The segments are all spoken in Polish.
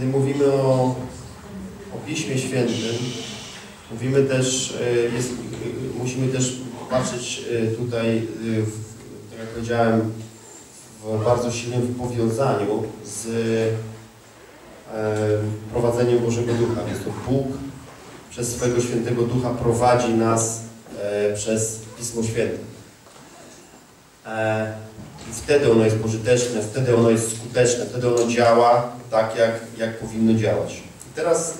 kiedy mówimy o, o Piśmie Świętym, mówimy też, e, jest, e, musimy też patrzeć e, tutaj, tak jak powiedziałem, w bardzo silnym powiązaniu z prowadzeniem Bożego Ducha. Więc to Bóg przez swojego Świętego Ducha prowadzi nas przez Pismo Święte. Wtedy ono jest pożyteczne, wtedy ono jest skuteczne, wtedy ono działa tak, jak, jak powinno działać. I teraz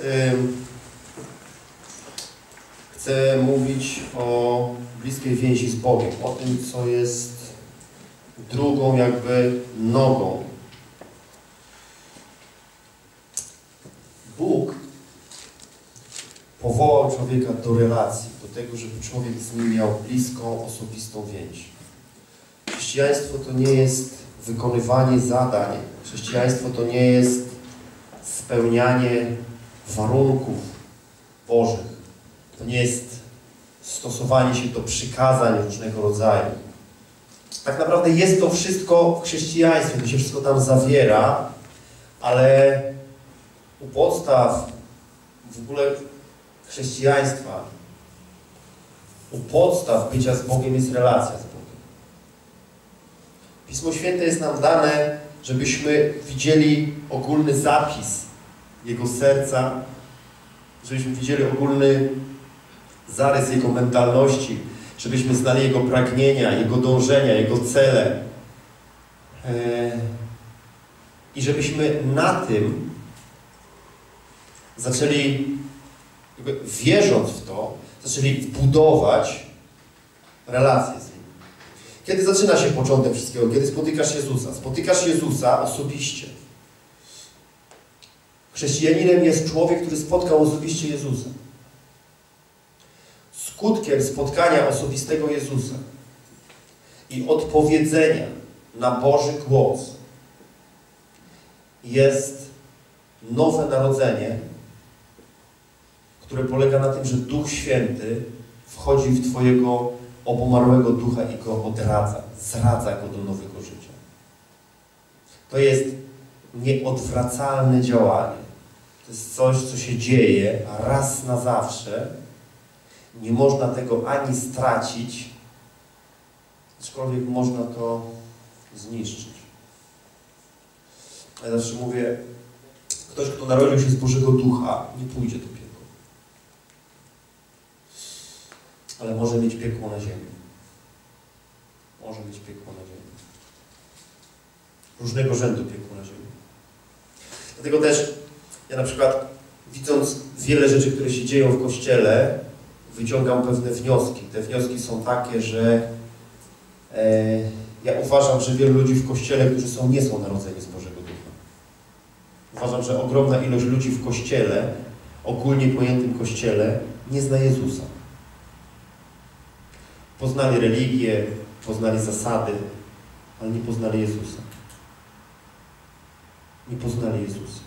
chcę mówić o bliskiej więzi z Bogiem, o tym, co jest drugą jakby nogą. Bóg powołał człowieka do relacji, do tego, żeby człowiek z nim miał bliską, osobistą więź. Chrześcijaństwo to nie jest wykonywanie zadań. Chrześcijaństwo to nie jest spełnianie warunków Bożych. To nie jest stosowanie się do przykazań różnego rodzaju. Tak naprawdę jest to wszystko w chrześcijaństwie, to się wszystko tam zawiera, ale u podstaw w ogóle chrześcijaństwa, u podstaw bycia z Bogiem jest relacja. Pismo Święte jest nam dane, żebyśmy widzieli ogólny zapis Jego serca, żebyśmy widzieli ogólny zarys Jego mentalności, żebyśmy znali Jego pragnienia, Jego dążenia, Jego cele. E, I żebyśmy na tym zaczęli, wierząc w to, zaczęli budować relacje z. Kiedy zaczyna się początek wszystkiego? Kiedy spotykasz Jezusa? Spotykasz Jezusa osobiście. Chrześcijaninem jest człowiek, który spotkał osobiście Jezusa. Skutkiem spotkania osobistego Jezusa i odpowiedzenia na Boży głos jest nowe narodzenie, które polega na tym, że Duch Święty wchodzi w Twojego obumarłego ducha i go odradza, zradza go do nowego życia. To jest nieodwracalne działanie. To jest coś, co się dzieje raz na zawsze. Nie można tego ani stracić, aczkolwiek można to zniszczyć. Ja zawsze mówię, ktoś, kto narodził się z Bożego Ducha, nie pójdzie do piekła. Ale może mieć piekło na ziemi. Może mieć piekło na ziemi. Różnego rzędu piekło na ziemi. Dlatego też ja na przykład widząc wiele rzeczy, które się dzieją w Kościele, wyciągam pewne wnioski. Te wnioski są takie, że e, ja uważam, że wielu ludzi w Kościele, którzy są, nie są narodzeni z Bożego Ducha. Uważam, że ogromna ilość ludzi w Kościele, ogólnie pojętym Kościele, nie zna Jezusa. Poznali religię, poznali zasady, ale nie poznali Jezusa. Nie poznali Jezusa.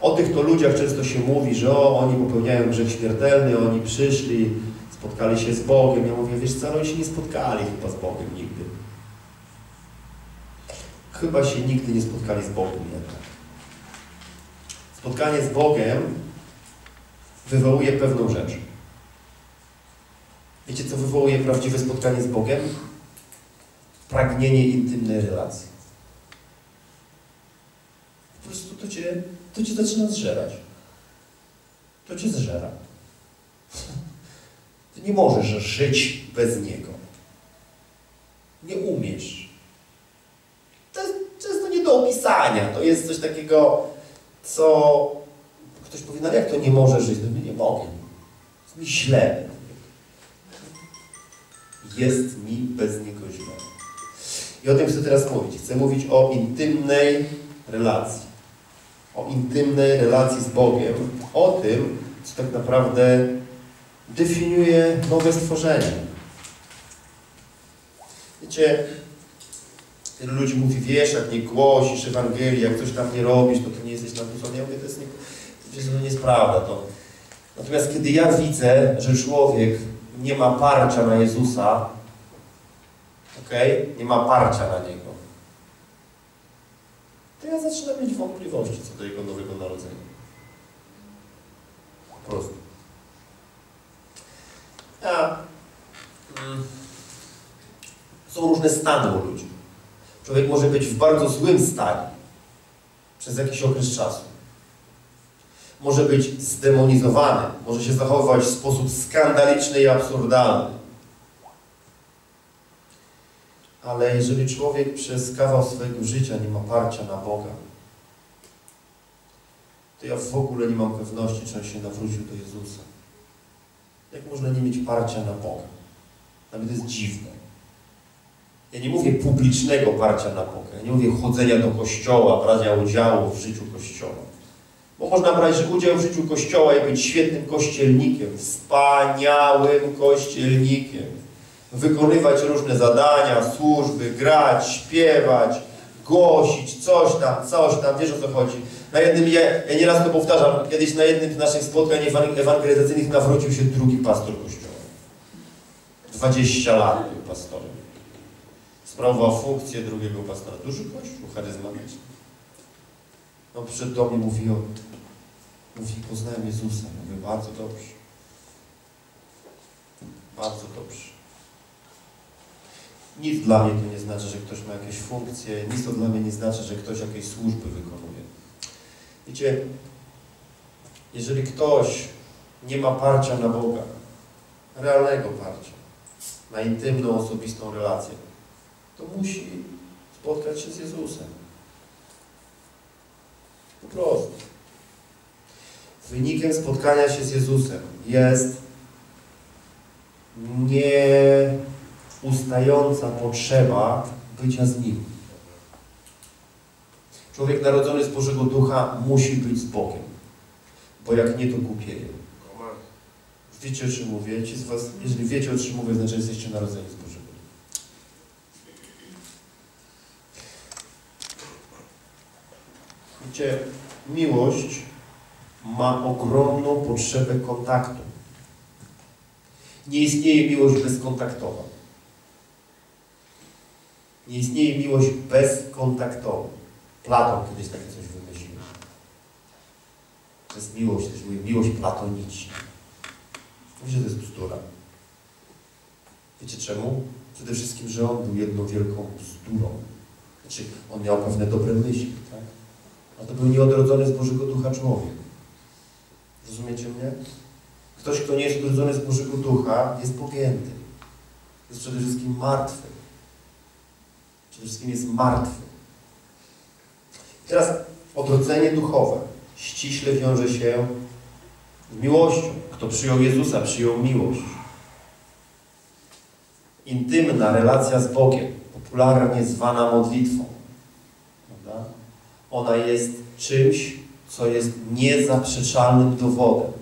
O tych to ludziach często się mówi, że o, oni popełniają grzech śmiertelny, oni przyszli, spotkali się z Bogiem. Ja mówię, wiesz co, oni się nie spotkali chyba z Bogiem nigdy. Chyba się nigdy nie spotkali z Bogiem jednak. Spotkanie z Bogiem wywołuje pewną rzecz. Wiecie, co wywołuje prawdziwe spotkanie z Bogiem? Pragnienie intymnej relacji. Po prostu to cię, to cię zaczyna zżerać. To cię zżera. Ty nie możesz żyć bez Niego. Nie umiesz. To jest często nie do opisania. To jest coś takiego, co ktoś powie, no jak to nie może żyć? No nie mogę. Jest mi źle jest mi bez Niego źle. I o tym chcę teraz mówić. Chcę mówić o intymnej relacji. O intymnej relacji z Bogiem. O tym, co tak naprawdę definiuje nowe stworzenie. Wiecie, wielu ludzi mówi, wiesz, jak nie głosisz Ewangelii, jak coś tam nie robisz, to ty nie jesteś nawrócony. Ja mówię, to jest nie, to nie jest prawda. To. Natomiast kiedy ja widzę, że człowiek nie ma parcia na Jezusa, ok? Nie ma parcia na Niego. to ja zaczynam mieć wątpliwości co do Jego nowego narodzenia. Po prostu. A, mm, są różne stany u ludzi. Człowiek może być w bardzo złym stanie przez jakiś okres czasu. Może być zdemonizowany, może się zachowywać w sposób skandaliczny i absurdalny. Ale jeżeli człowiek przez kawał swojego życia nie ma parcia na Boga, to ja w ogóle nie mam pewności, czy on się nawrócił do Jezusa. Jak można nie mieć parcia na Boga? Nawet jest dziwne. Ja nie mówię publicznego parcia na Boga. Ja nie mówię chodzenia do kościoła, brania udziału w życiu kościoła. Bo można brać udział w życiu kościoła i być świetnym kościelnikiem, wspaniałym kościelnikiem. Wykonywać różne zadania, służby, grać, śpiewać, głosić, coś tam, coś tam, wiesz o co chodzi. Na jednym, ja, ja nieraz to powtarzam, kiedyś na jednym z naszych spotkań ewangelizacyjnych nawrócił się drugi pastor kościoła. 20 lat był pastorem. Sprawował funkcję drugiego pastora. Duży kościół, charyzmatyczny. No przyszedł do mnie, mówi o... Mówi, poznałem Jezusa. Mówię, bardzo dobrze. Bardzo dobrze. Nic dla mnie to nie znaczy, że ktoś ma jakieś funkcje, nic to dla mnie nie znaczy, że ktoś jakieś służby wykonuje. Wiecie, jeżeli ktoś nie ma parcia na Boga, realnego parcia, na intymną, osobistą relację, to musi spotkać się z Jezusem. Po prostu. Wynikiem spotkania się z Jezusem jest nieustająca potrzeba bycia z Nim. Człowiek narodzony z Bożego Ducha musi być z Bogiem, bo jak nie, to głupieje. Wiecie, o czym mówię? Ci z was, jeżeli wiecie, o czym mówię, znaczy jesteście narodzeni z Bożego Ducha. Wiecie, miłość ma ogromną potrzebę kontaktu. Nie istnieje miłość bezkontaktowa. Nie istnieje miłość bezkontaktowa. Platon kiedyś takie coś wymyślił. To jest miłość, to jest miłość platoniczna. Wiecie, to jest bzdura. Wiecie czemu? Przede wszystkim, że on był jedną wielką bzdurą. Znaczy, on miał pewne dobre myśli, tak? A to był nieodrodzony z Bożego Ducha człowiek. Rozumiecie mnie? Ktoś, kto nie jest odrodzony z Bożego Ducha, jest pogięty. Jest przede wszystkim martwy. Przede wszystkim jest martwy. Teraz odrodzenie duchowe ściśle wiąże się z miłością. Kto przyjął Jezusa, przyjął miłość. Intymna relacja z Bogiem, popularnie zwana modlitwą. Prawda? Ona jest czymś, co jest niezaprzeczalnym dowodem.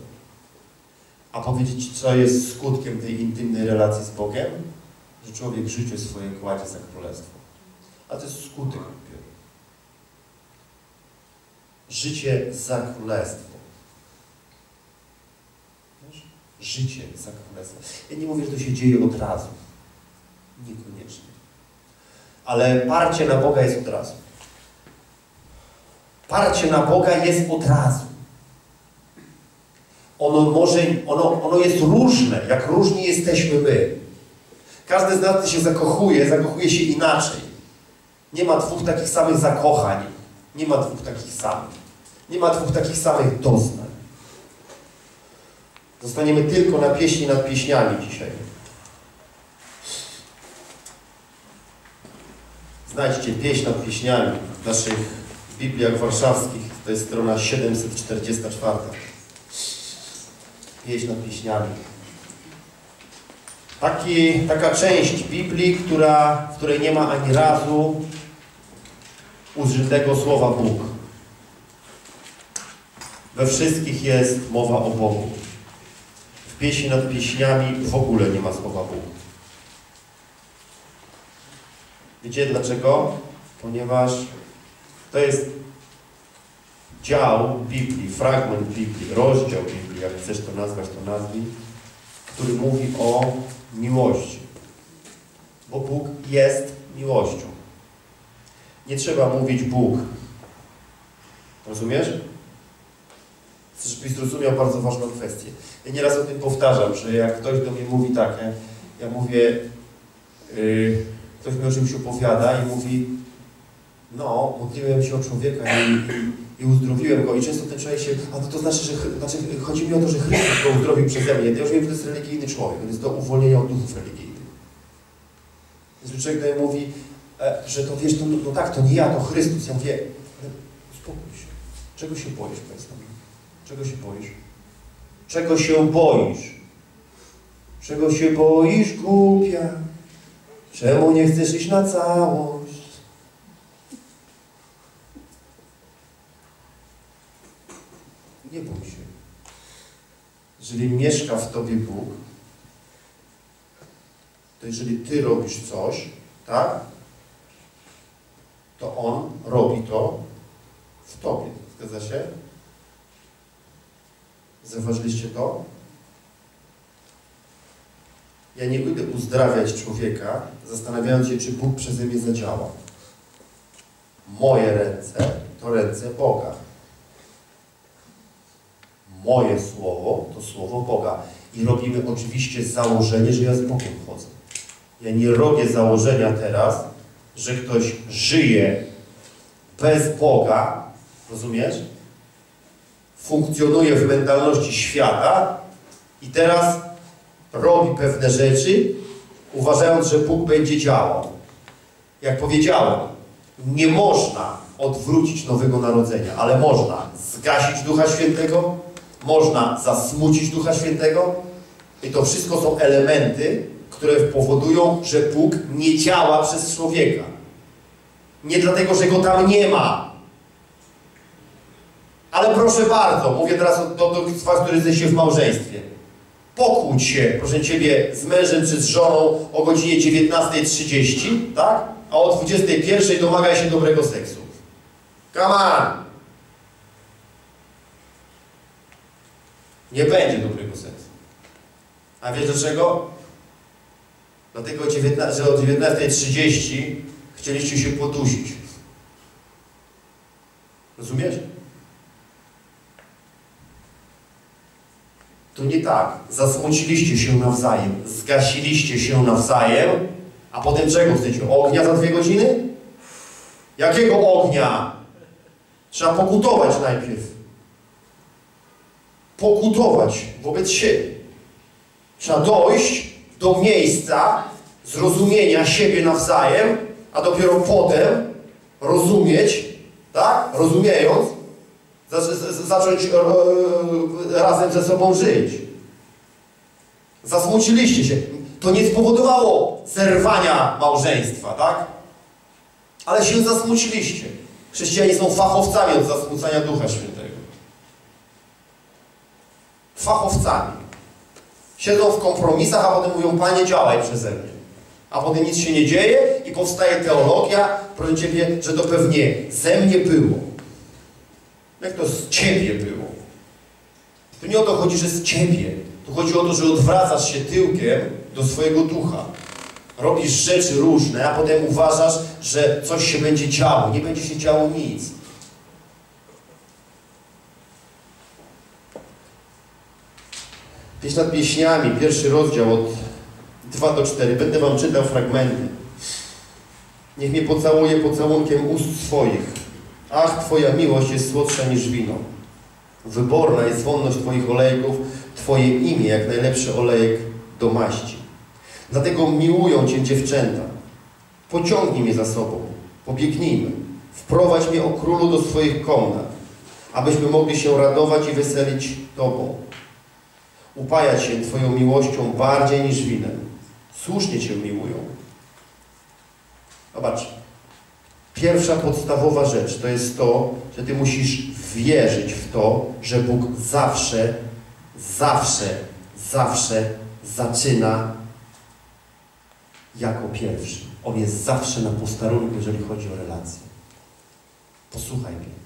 A powiedzieć, co jest skutkiem tej intymnej relacji z Bogiem? Że człowiek życie swoje kładzie za królestwo. A to jest skutek dopiero. Życie za królestwo. Życie za królestwo. Ja nie mówię, że to się dzieje od razu. Niekoniecznie. Ale parcie na Boga jest od razu. Parcie na Boga jest od razu. Ono może, ono, ono jest różne, jak różni jesteśmy my. Każdy z nas się zakochuje, zakochuje się inaczej. Nie ma dwóch takich samych zakochań. Nie ma dwóch takich samych. Nie ma dwóch takich samych doznań. Zostaniemy tylko na pieśni nad pieśniami dzisiaj. Znajdźcie pieśń nad pieśniami naszych Bibliach warszawskich. To jest strona 744. Pieśń nad pieśniami. Taki, taka część Biblii, która, w której nie ma ani razu użytego słowa Bóg. We wszystkich jest mowa o Bogu. W pieśni nad pieśniami w ogóle nie ma słowa Bóg. Wiecie dlaczego? Ponieważ to jest dział Biblii, fragment Biblii, rozdział Biblii, jak chcesz to nazwać, to nazwij, który mówi o miłości. Bo Bóg jest miłością. Nie trzeba mówić Bóg, Rozumiesz? Chcę, żebyś zrozumiał bardzo ważną kwestię. Ja nieraz o tym powtarzam, że jak ktoś do mnie mówi tak, ja, ja mówię, yy, ktoś mi o czymś opowiada i mówi, no, modliłem się o człowieka i, i, uzdrowiłem go. I często ten człowiek się, a to, to znaczy, że znaczy, chodzi mi o to, że Chrystus go uzdrowił przeze mnie. Ja już wiem, że to jest religijny człowiek, on jest do uwolnienia od duchów religijnych. Więc człowiek do mówi, e, że to wiesz, to, no, no tak, to nie ja, to Chrystus. Ja mówię, ale uspokój się. Czego się boisz, powiedz nam? Czego się boisz? Czego się boisz? Czego się boisz, głupia? Czemu nie chcesz iść na całość? Nie bój się. Jeżeli mieszka w Tobie Bóg, to jeżeli Ty robisz coś, tak, to On robi to w Tobie. Zgadza się? Zauważyliście to? Ja nie będę uzdrawiać człowieka, zastanawiając się, czy Bóg przeze mnie zadziała. Moje ręce to ręce Boga. Moje słowo to słowo Boga. I robimy oczywiście założenie, że ja z Bogiem chodzę. Ja nie robię założenia teraz, że ktoś żyje bez Boga, rozumiesz? Funkcjonuje w mentalności świata i teraz robi pewne rzeczy, uważając, że Bóg będzie działał. Jak powiedziałem, nie można odwrócić nowego narodzenia, ale można zgasić Ducha Świętego, można zasmucić Ducha Świętego i to wszystko są elementy, które powodują, że Bóg nie działa przez człowieka. Nie dlatego, że go tam nie ma. Ale proszę bardzo, mówię teraz do, do Was, którzy jesteście w małżeństwie. Pokłóć się, proszę Ciebie, z mężem czy z żoną o godzinie 19.30, tak? A o 21.00 domagaj się dobrego seksu. Come on! Nie będzie dobrego seksu. A wiesz dlaczego? Dlatego, że o 19.30 chcieliście się podusić. Rozumiesz? To nie tak. Zasmuciliście się nawzajem, zgasiliście się nawzajem, a potem czego chcecie? Ognia za dwie godziny? Jakiego ognia? Trzeba pokutować najpierw. Pokutować wobec siebie. Trzeba dojść do miejsca zrozumienia siebie nawzajem, a dopiero potem rozumieć, tak? Rozumiejąc, zacząć razem ze sobą żyć. Zasmuciliście się. To nie spowodowało zerwania małżeństwa, tak? Ale się zasmuciliście. Chrześcijanie są fachowcami od zasmucania Ducha Świętego. Fachowcami. Siedzą w kompromisach, a potem mówią, Panie, działaj przeze mnie. A potem nic się nie dzieje i powstaje teologia, proszę Ciebie, że to pewnie ze mnie było. Jak to z Ciebie było? Tu nie o to chodzi, że z Ciebie. Tu chodzi o to, że odwracasz się tyłkiem do swojego ducha. Robisz rzeczy różne, a potem uważasz, że coś się będzie działo. Nie będzie się działo nic. Pieśń nad pieśniami, pierwszy rozdział od 2 do 4. Będę Wam czytał fragmenty. Niech mnie pocałuje pocałunkiem ust swoich. Ach, Twoja miłość jest słodsza niż wino. Wyborna jest wonność Twoich olejków, Twoje imię jak najlepszy olejek do maści. Dlatego miłują Cię dziewczęta. Pociągnij mnie za sobą, pobiegnijmy. Wprowadź mnie o królu do swoich komnat, abyśmy mogli się radować i weselić Tobą. Upajać się Twoją miłością bardziej niż winem. Słusznie Cię miłują. Zobacz, Pierwsza podstawowa rzecz to jest to, że Ty musisz wierzyć w to, że Bóg zawsze, zawsze, zawsze zaczyna jako pierwszy. On jest zawsze na posterunku, jeżeli chodzi o relacje. Posłuchaj mnie.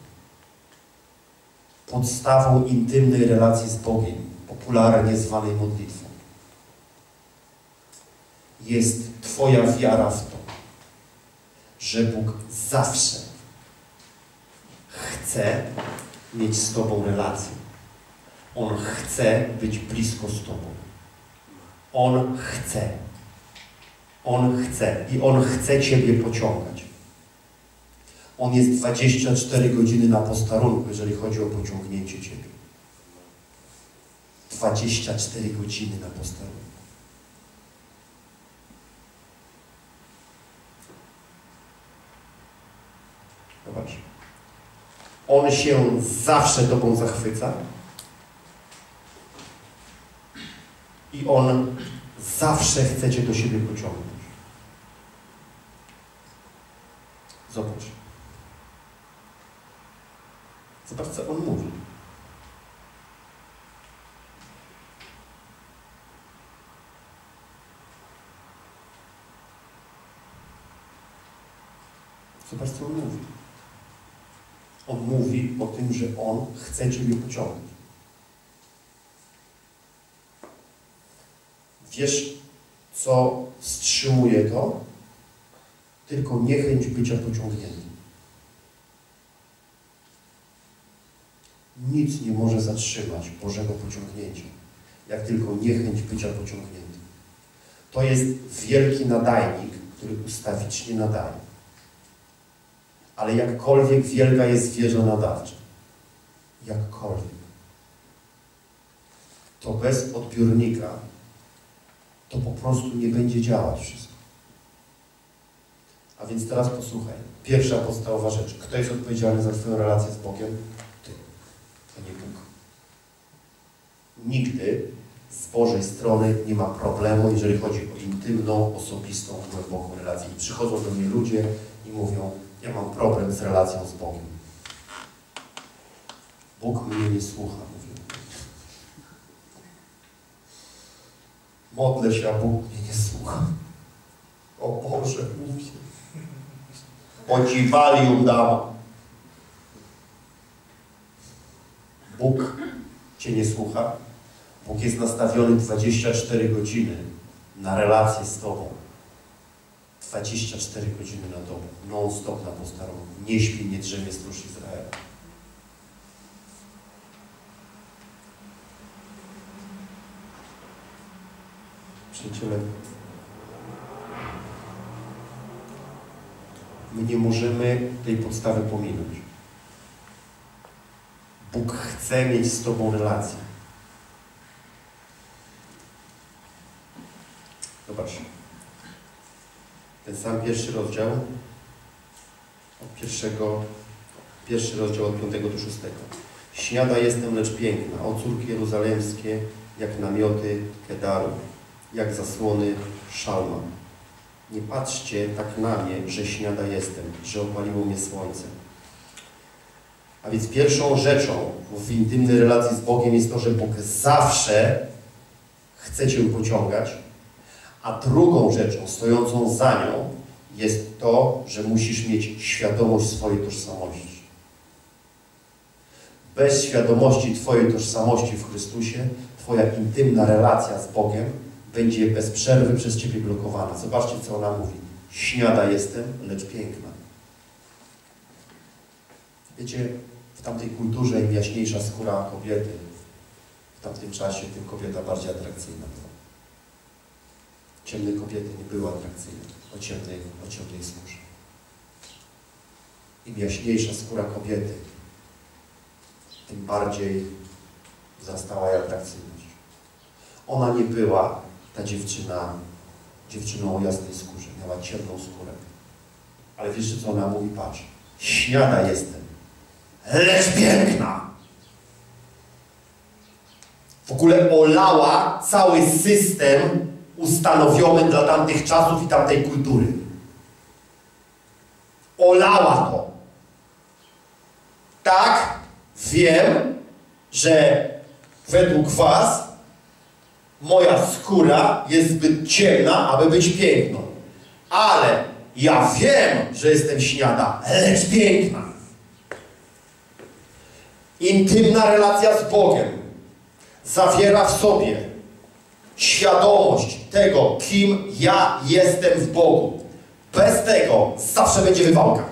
Podstawą intymnej relacji z Bogiem, popularnie zwanej modlitwą, jest Twoja wiara w to, że Bóg zawsze chce mieć z Tobą relację. On chce być blisko z Tobą. On chce. On chce. I On chce Ciebie pociągać. On jest 24 godziny na posterunku, jeżeli chodzi o pociągnięcie Ciebie. 24 godziny na posterunku. Zobacz. On się zawsze Tobą zachwyca. I On zawsze chce Cię do siebie pociągnąć. Zobacz. Zobacz, co On mówi. Zobacz, co On mówi. On o tym, że On chce Ciebie pociągnąć. Wiesz, co wstrzymuje to? Tylko niechęć bycia pociągniętym. Nic nie może zatrzymać Bożego pociągnięcia, jak tylko niechęć bycia pociągniętym. To jest wielki nadajnik, który ustawicznie nadaje. Ale jakkolwiek wielka jest wieża nadawcza, jakkolwiek, to bez odbiornika to po prostu nie będzie działać wszystko. A więc teraz posłuchaj. Pierwsza podstawowa rzecz. Kto jest odpowiedzialny za Twoją relację z Bogiem? Ty, a nie Bóg. Nigdy z Bożej strony nie ma problemu, jeżeli chodzi o intymną, osobistą, głęboką relację. I przychodzą do mnie ludzie i mówią, ja mam problem z relacją z Bogiem. Bóg mnie nie słucha, mówię. Modlę się, a Bóg mnie nie słucha. O Boże, mówię. Ci walium. Bóg Cię nie słucha. Bóg jest nastawiony 24 godziny na relację z Tobą. 24 godziny na dobę, non-stop na posterunku. Nie śpi, nie drzemie stróż Izraela. Przyjaciele, my nie możemy tej podstawy pominąć. Bóg chce mieć z Tobą relację. Zobacz. Ten sam pierwszy rozdział, od pierwszego, pierwszy rozdział od 5 do 6. Śniada jestem, lecz piękna, o córki jeruzalemskie, jak namioty Kedaru, jak zasłony Szalma. Nie patrzcie tak na mnie, że śniada jestem, że opaliło mnie słońce. A więc pierwszą rzeczą w intymnej relacji z Bogiem jest to, że Bóg zawsze chce Cię pociągać, a drugą rzeczą stojącą za nią jest to, że musisz mieć świadomość swojej tożsamości. Bez świadomości Twojej tożsamości w Chrystusie, Twoja intymna relacja z Bogiem będzie bez przerwy przez Ciebie blokowana. Zobaczcie, co ona mówi. Śniada jestem, lecz piękna. Wiecie, w tamtej kulturze im jaśniejsza skóra kobiety, w tamtym czasie tym kobieta bardziej atrakcyjna. Ciemne kobiety nie były atrakcyjne o ciemnej, o ciemnej skórze. Im jaśniejsza skóra kobiety, tym bardziej wzrastała jej atrakcyjność. Ona nie była, ta dziewczyna, dziewczyną o jasnej skórze, miała ciemną skórę. Ale wiesz, co ona mówi? Patrz, śniada jestem, lecz piękna. W ogóle olała cały system ustanowiony dla tamtych czasów i tamtej kultury. Olała to. Tak, wiem, że według Was moja skóra jest zbyt ciemna, aby być piękną. Ale ja wiem, że jestem śniada, lecz piękna. Intymna relacja z Bogiem zawiera w sobie świadomość tego, kim ja jestem w Bogu. Bez tego zawsze będzie wywałka.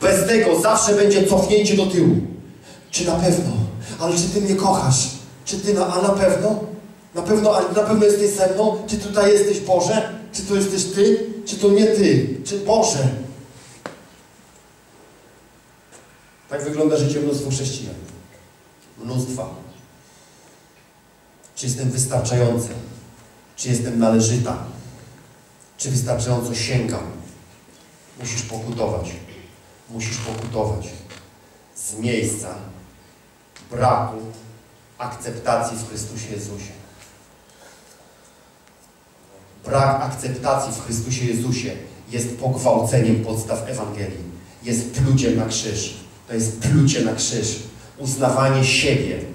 Bez tego zawsze będzie cofnięcie do tyłu. Czy na pewno? Ale czy Ty mnie kochasz? Czy Ty na, a na pewno? Na pewno, ale na pewno jesteś ze mną? Czy tutaj jesteś Boże? Czy to jesteś Ty? Czy to nie Ty? Czy Boże? Tak wygląda życie mnóstwo chrześcijan. Mnóstwa. Czy jestem wystarczający? Czy jestem należyta? Czy wystarczająco sięgam? Musisz pokutować. Musisz pokutować z miejsca braku akceptacji w Chrystusie Jezusie. Brak akceptacji w Chrystusie Jezusie jest pogwałceniem podstaw Ewangelii. Jest pluciem na krzyż. To jest plucie na krzyż. Uznawanie siebie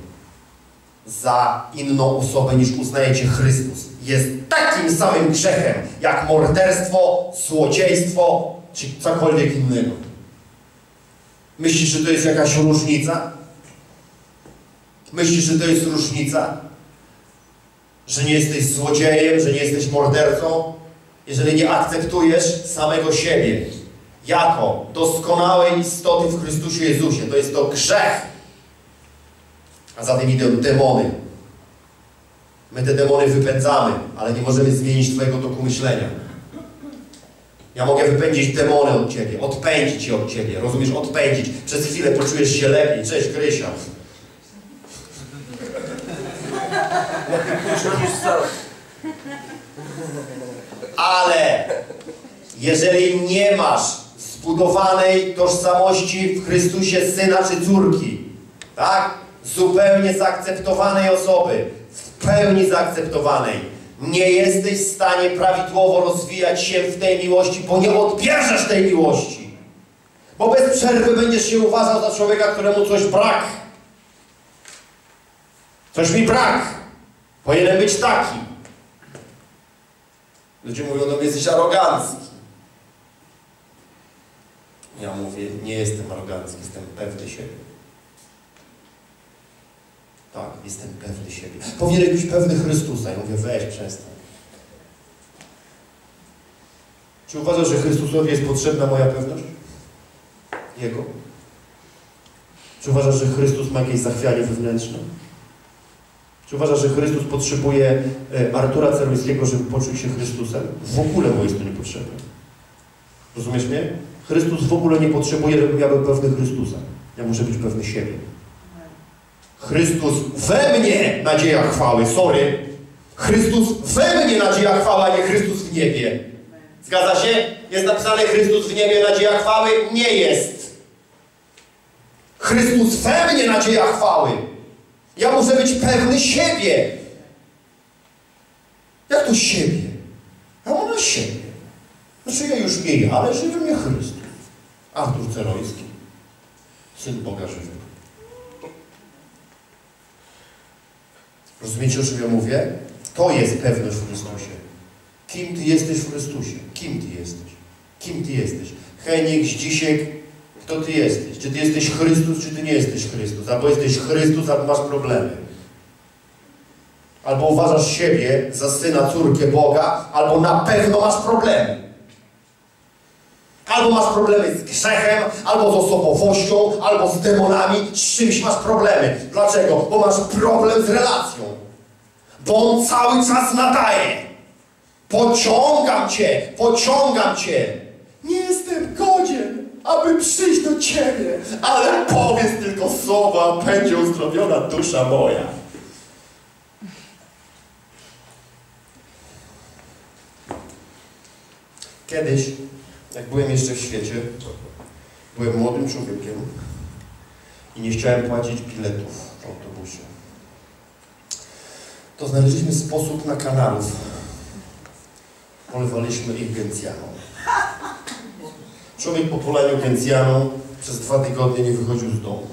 za inną osobę niż uznajecie Chrystus. Jest takim samym grzechem jak morderstwo, złodziejstwo czy cokolwiek innego. Myślisz, że to jest jakaś różnica? Myślisz, że to jest różnica? Że nie jesteś złodziejem, że nie jesteś mordercą? Jeżeli nie akceptujesz samego siebie jako doskonałej istoty w Chrystusie Jezusie, to jest to grzech. A za tym idą demony. My te demony wypędzamy, ale nie możemy zmienić Twojego toku myślenia. Ja mogę wypędzić demony od Ciebie, odpędzić je od Ciebie, rozumiesz? Odpędzić. Przez chwilę poczujesz się lepiej. Cześć, Krysia. Ale jeżeli nie masz zbudowanej tożsamości w Chrystusie syna czy córki, tak? Zupełnie zaakceptowanej osoby, w pełni zaakceptowanej, nie jesteś w stanie prawidłowo rozwijać się w tej miłości, bo nie odbierzesz tej miłości. Bo bez przerwy będziesz się uważał za człowieka, któremu coś brak. Coś mi brak. Powinienem być taki. Ludzie mówią mnie, jesteś arogancki. Ja mówię, nie jestem arogancki, jestem pewny siebie. Tak, jestem pewny siebie. Powinieneś być pewny Chrystusa. Ja mówię, weź, przestań. Czy uważasz, że Chrystusowi jest potrzebna moja pewność? Jego? Czy uważasz, że Chrystus ma jakieś zachwianie wewnętrzne? Czy uważasz, że Chrystus potrzebuje e, Artura Ceruńskiego, żeby poczuć się Chrystusem? W ogóle mu jest to niepotrzebne. Rozumiesz mnie? Chrystus w ogóle nie potrzebuje, żebym ja był pewny Chrystusa. Ja muszę być pewny siebie. Chrystus we mnie nadzieja chwały. Sorry. Chrystus we mnie nadzieja chwały, a nie Chrystus w niebie. Zgadza się? Jest napisane Chrystus w niebie nadzieja chwały? Nie jest. Chrystus we mnie nadzieja chwały. Ja muszę być pewny siebie. Jak to siebie? Ja mam na siebie. Znaczy ja już nie ale żywy mnie Chrystus. Artur Ceroński. Syn Boga żywego. Rozumiecie, o czym ja mówię? To jest pewność w Chrystusie. Kim Ty jesteś w Chrystusie? Kim Ty jesteś? Kim Ty jesteś? Henik, Zdzisiek, kto Ty jesteś? Czy Ty jesteś Chrystus, czy Ty nie jesteś Chrystus? Albo jesteś Chrystus, albo masz problemy. Albo uważasz siebie za syna, córkę Boga, albo na pewno masz problemy. Albo masz problemy z grzechem, albo z osobowością, albo z demonami, z czymś masz problemy. Dlaczego? Bo masz problem z relacją. Bo on cały czas nadaje. Pociągam cię, pociągam cię. Nie jestem godzien, aby przyjść do ciebie, ale powiedz tylko słowa, będzie uzdrowiona dusza moja. Kiedyś, jak byłem jeszcze w świecie, byłem młodym człowiekiem i nie chciałem płacić biletów w autobusie. To znaleźliśmy sposób na kanałów. Polewaliśmy ich gencjaną. Człowiek po poleniu gencjaną przez dwa tygodnie nie wychodził z domu.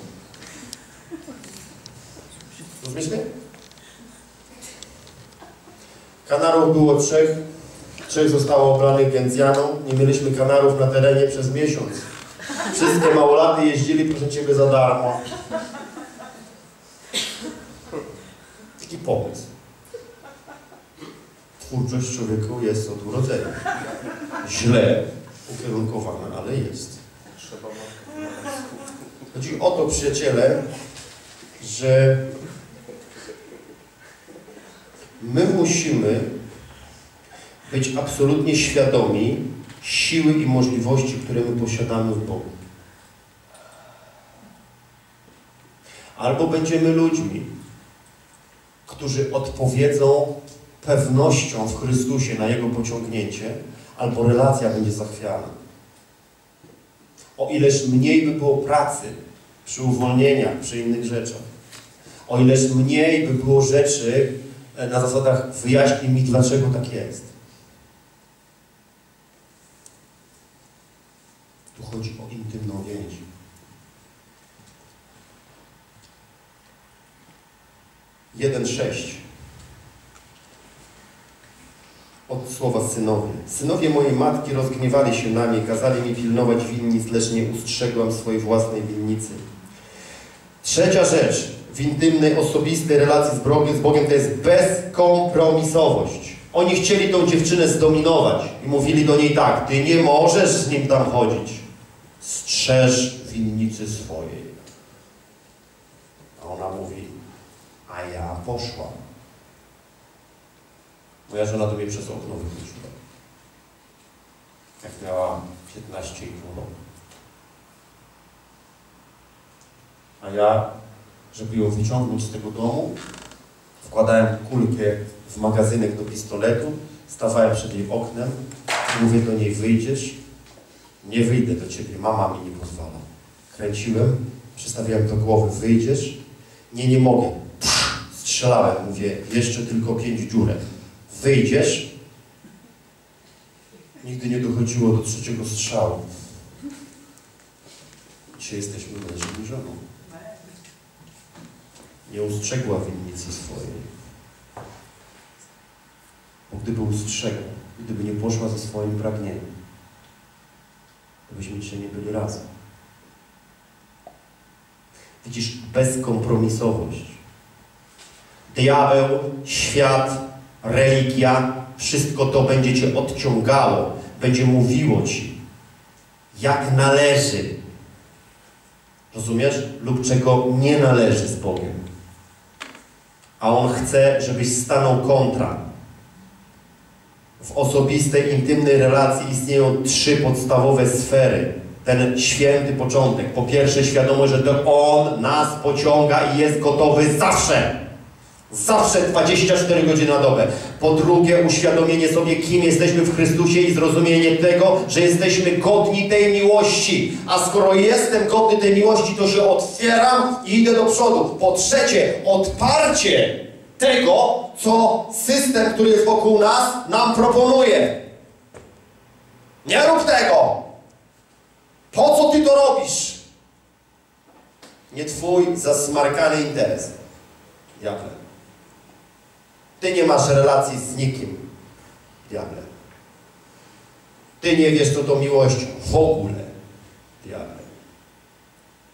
Rozumiesz mnie? Kanarów było trzech, trzech zostało obranych gencjaną. Nie mieliśmy kanarów na terenie przez miesiąc. Wszystkie małolaty jeździli, proszę Ciebie, za darmo. Taki pomysł. Twórczość człowieku jest od urodzenia. Źle ukierunkowana, ale jest. Chodzi o to, przyjaciele, że my musimy być absolutnie świadomi siły i możliwości, które my posiadamy w Bogu. Albo będziemy ludźmi, którzy odpowiedzą pewnością w Chrystusie na Jego pociągnięcie, albo relacja będzie zachwiana. O ileż mniej by było pracy przy uwolnieniach, przy innych rzeczach. O ileż mniej by było rzeczy e, na zasadach wyjaśnij mi, dlaczego tak jest. Tu chodzi o intymną więź. Jeden sześć. Od słowa synowie. Synowie mojej matki rozgniewali się na mnie, kazali mi pilnować winnic, lecz nie ustrzegłam swojej własnej winnicy. Trzecia rzecz w intymnej, osobistej relacji z Bogiem, z Bogiem to jest bezkompromisowość. Oni chcieli tą dziewczynę zdominować i mówili do niej tak, ty nie możesz z nim tam chodzić. Strzeż winnicy swojej. A ona mówi, a ja poszłam. Moja żona do mnie przez okno wychodziła. Jak miała 15,5 roku. A ja, żeby ją wyciągnąć z tego domu, wkładałem kulkę w magazynek do pistoletu, stawałem przed jej oknem mówię do niej, wyjdziesz? Nie wyjdę do ciebie, mama mi nie pozwala. Kręciłem, przystawiałem do głowy, wyjdziesz? Nie, nie mogę. Strzelałem, mówię, jeszcze tylko pięć dziurek. Wyjdziesz? Nigdy nie dochodziło do trzeciego strzału. Dzisiaj jesteśmy mężem i żoną. Nie ustrzegła winnicy swojej. Bo gdyby ustrzegła, gdyby nie poszła ze swoim pragnieniem, to byśmy dzisiaj nie byli razem. Widzisz, bezkompromisowość. Diabeł, świat, religia, wszystko to będzie Cię odciągało, będzie mówiło Ci, jak należy. Rozumiesz? Lub czego nie należy z Bogiem. A On chce, żebyś stanął kontra. W osobistej, intymnej relacji istnieją trzy podstawowe sfery. Ten święty początek. Po pierwsze, świadomość, że to On nas pociąga i jest gotowy zawsze. Zawsze 24 godziny na dobę. Po drugie, uświadomienie sobie, kim jesteśmy w Chrystusie i zrozumienie tego, że jesteśmy godni tej miłości. A skoro jestem godny tej miłości, to się otwieram i idę do przodu. Po trzecie, odparcie tego, co system, który jest wokół nas, nam proponuje. Nie rób tego! Po co ty to robisz? Nie twój zasmarkany interes. Diable. Ty nie masz relacji z nikim, diable. Ty nie wiesz, co to miłość w ogóle, diable.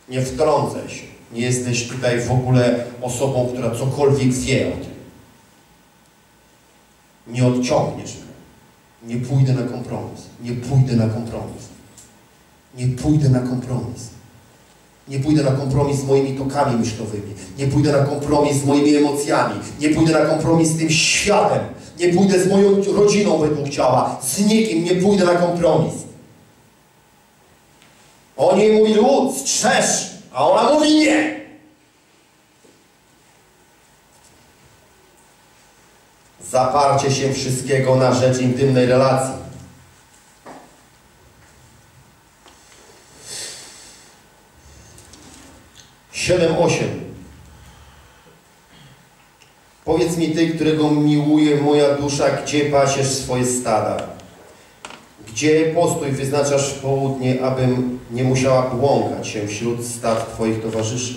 Nie wtrącaj się. Nie jesteś tutaj w ogóle osobą, która cokolwiek wie o tym. Nie odciągniesz mnie. Nie pójdę na kompromis. Nie pójdę na kompromis. Nie pójdę na kompromis. Nie pójdę na kompromis z moimi tokami myślowymi. Nie pójdę na kompromis z moimi emocjami. Nie pójdę na kompromis z tym światem. Nie pójdę z moją rodziną według ciała. Z nikim nie pójdę na kompromis. Oni jej mówili, u, strzeż, a ona mówi nie. Zaparcie się wszystkiego na rzecz intymnej relacji. Siedem, osiem. Powiedz mi Ty, którego miłuje moja dusza, gdzie pasiesz swoje stada? Gdzie postój wyznaczasz w południe, abym nie musiała błąkać się wśród stad Twoich towarzyszy?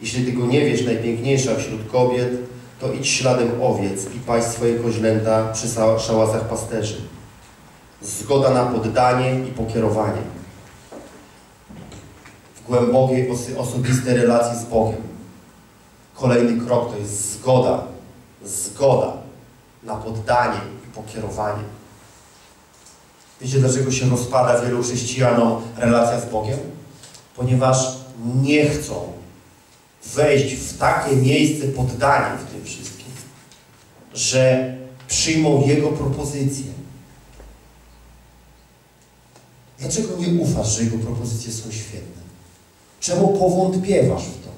Jeśli Ty go nie wiesz, najpiękniejsza wśród kobiet, to idź śladem owiec i paść swoje koźlęta przy sa- szałasach pasterzy. Zgoda na poddanie i pokierowanie. W głębokiej, osobistej relacji z Bogiem. Kolejny krok to jest zgoda. Zgoda na poddanie i pokierowanie. Wiecie, dlaczego się rozpada wielu chrześcijanom relacja z Bogiem? Ponieważ nie chcą wejść w takie miejsce poddania w tym wszystkim, że przyjmą Jego propozycje. Dlaczego nie ufasz, że Jego propozycje są świetne? Czemu powątpiewasz w to?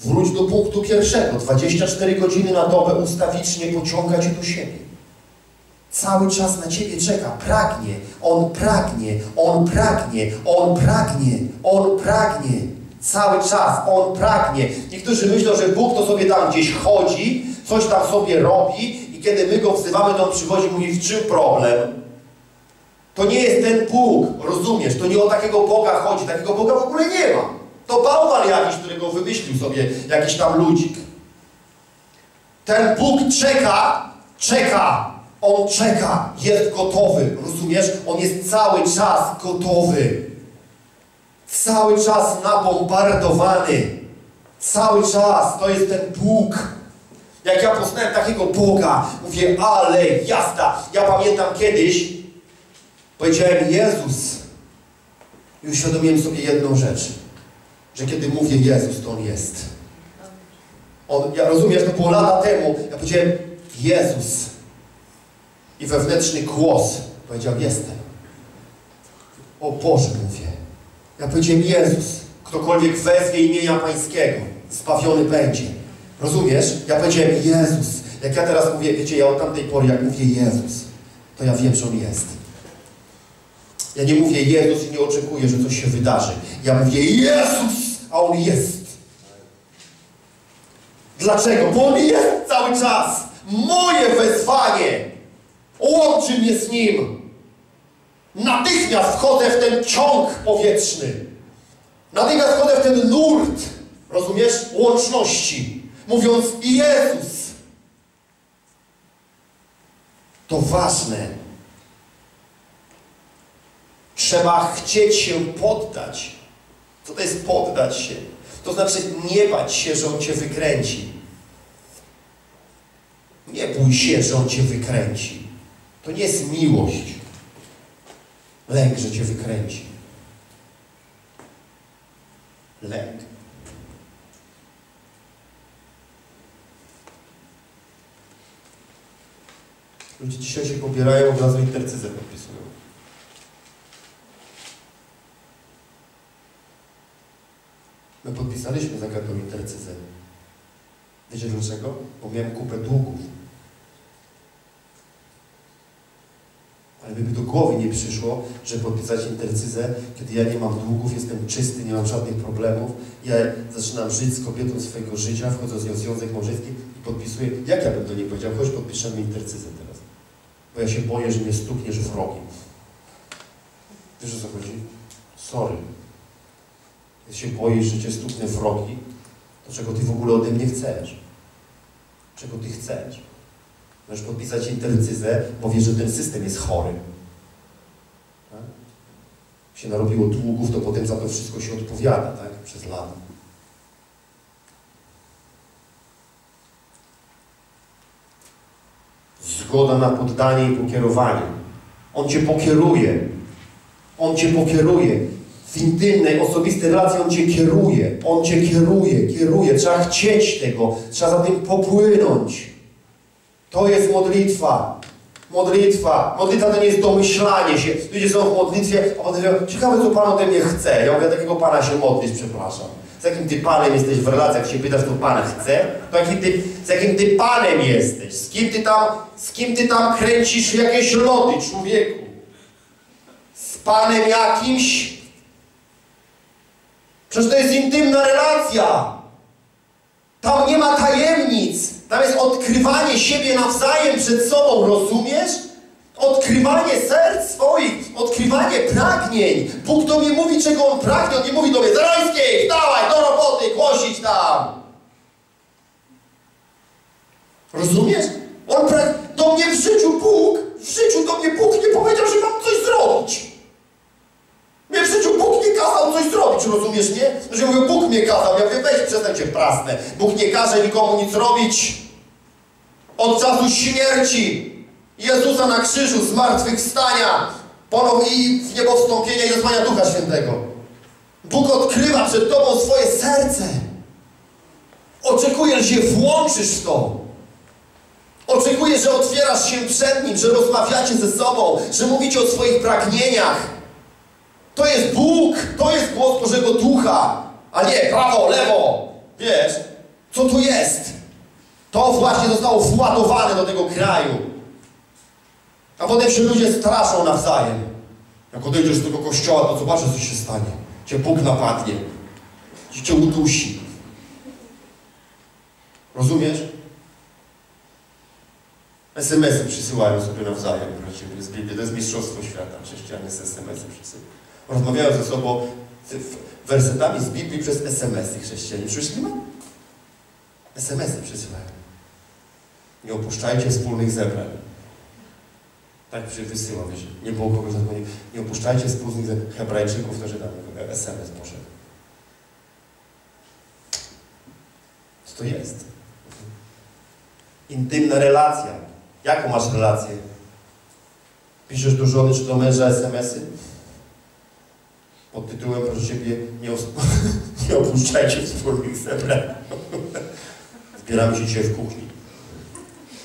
Wróć do punktu pierwszego. 24 godziny na dobę ustawicznie pociąga Cię do siebie. Cały czas na Ciebie czeka, pragnie, On pragnie, On pragnie, On pragnie, On pragnie. Cały czas On pragnie. Niektórzy myślą, że Bóg to sobie tam gdzieś chodzi, coś tam sobie robi i kiedy my Go wzywamy, to On przychodzi i mówi, w czym problem? To nie jest ten Bóg, rozumiesz? To nie o takiego Boga chodzi, takiego Boga w ogóle nie ma. To bałwan jakiś, którego wymyślił sobie jakiś tam ludzik. Ten Bóg czeka, czeka, On czeka, jest gotowy, rozumiesz? On jest cały czas gotowy. Cały czas nabombardowany. Cały czas, to jest ten Bóg. Jak ja poznałem takiego Boga, mówię, ale jazda. Ja pamiętam kiedyś, powiedziałem Jezus i uświadomiłem sobie jedną rzecz, że kiedy mówię Jezus, to On jest. On, ja rozumiesz, to było lata temu, ja powiedziałem Jezus i wewnętrzny głos powiedział jestem. O Boże mówię. Ja powiedziałem Jezus, ktokolwiek wezwie imienia Pańskiego, zbawiony będzie. Rozumiesz? Ja powiedziałem Jezus. Jak ja teraz mówię, wiecie, ja od tamtej pory, jak mówię Jezus, to ja wiem, że On jest. Ja nie mówię Jezus i nie oczekuję, że coś się wydarzy. Ja mówię Jezus, a On jest. Dlaczego? Bo On jest cały czas. Moje wezwanie łączy mnie z Nim. Natychmiast wchodzę w ten ciąg powietrzny. Natychmiast wchodzę w ten nurt, rozumiesz, łączności. Mówiąc Jezus. To ważne. Trzeba chcieć się poddać. Co to jest poddać się? To znaczy nie bać się, że On Cię wykręci. Nie bój się, że On Cię wykręci. To nie jest miłość. Lęk, że Cię wykręci. Lęk. Ludzie dzisiaj się pobierają, od razu intercyzę podpisują. My podpisaliśmy zagadną intercyzę. Wiecie dlaczego? Bo miałem kupę długów. Ale by mi do głowy nie przyszło, że podpisać intercyzę, kiedy ja nie mam długów, jestem czysty, nie mam żadnych problemów. Ja zaczynam żyć z kobietą swojego życia, wchodzę z nią w związek małżeński i podpisuję. Jak ja bym do niej powiedział? Chodź, podpiszemy intercyzę teraz. Bo ja się boję, że mnie stukniesz w rogi. Wiesz o co chodzi? Sorry. Jak się boisz, że cię stuknę w rogi, to czego ty w ogóle ode mnie chcesz? Czego ty chcesz? Możesz podpisać intercyzę, bo wiesz, że ten system jest chory. Tak? Się narobiło długów, to potem za to wszystko się odpowiada, tak? Przez lata. Zgoda na poddanie i pokierowanie. On Cię pokieruje. On Cię pokieruje. W intymnej, osobistej relacji On Cię kieruje. On Cię kieruje, kieruje. Trzeba chcieć tego. Trzeba za tym popłynąć. To jest modlitwa. Modlitwa. Modlitwa to nie jest domyślanie się. Ludzie są w modlitwie, a potem mówią, ciekawe co Pan ode mnie chce. Ja mówię, takiego Pana się modlić, przepraszam. Z jakim Ty Panem jesteś w relacji, jak się pytasz, to Pan chce? To ty, z jakim Ty Panem jesteś? Z kim Ty tam, z kim Ty tam kręcisz jakieś loty, człowieku? Z Panem jakimś? Przecież to jest intymna relacja. Tam nie ma tajemnic. Tam jest odkrywanie siebie nawzajem przed sobą, rozumiesz? Odkrywanie serc swoich, odkrywanie pragnień. Bóg do mnie mówi, czego On pragnie. On nie mówi do mnie, Zarańskiej, wstawaj, do roboty, głosić tam. Rozumiesz? On pragnie, do mnie w życiu Bóg, w życiu do mnie Bóg nie powiedział, że mam coś zrobić. Mnie w życiu Bóg nie kazał coś zrobić, rozumiesz mnie? Że mówię, Bóg mnie kazał. Ja mówię, weź przestań cię prasnę. Bóg nie każe nikomu nic robić. Od czasu śmierci Jezusa na krzyżu, zmartwychwstania, Ponow i w niebo wstąpienia i rozmania Ducha Świętego. Bóg odkrywa przed Tobą swoje serce. Oczekuje, że włączysz w to. Oczekuje, że otwierasz się przed Nim, że rozmawiacie ze sobą, że mówicie o swoich pragnieniach. To jest Bóg, to jest głos Bożego Ducha, a nie prawo, lewo. Wiesz, co tu jest? To właśnie zostało władowane do tego kraju. A potem się ludzie straszą nawzajem. Jak odejdziesz z tego kościoła, to zobaczysz, co się stanie. Cię Bóg napadnie. Cię, cię udusi. Rozumiesz? SMS-y przysyłają sobie nawzajem właściwie z Biblii. To jest mistrzostwo świata. Chrześcijanie z SMS-y przysyłają. Rozmawiają ze sobą wersetami z Biblii przez SMS-y chrześcijanie. Przyszli SMS-y przysyłają. Nie opuszczajcie wspólnych zebrań. Tak przy wysyła, wiesz, nie było kogoś na nie, nie opuszczajcie wspólnych zebrań. Hebrajczyków, to tam SMS poszedł. Co to jest? Intymna relacja. Jaką masz relację? Piszesz do żony czy do męża SMS-y? Pod tytułem, proszę Ciebie, nie, nie opuszczajcie wspólnych zebrań. Zbieramy się dzisiaj w kuchni.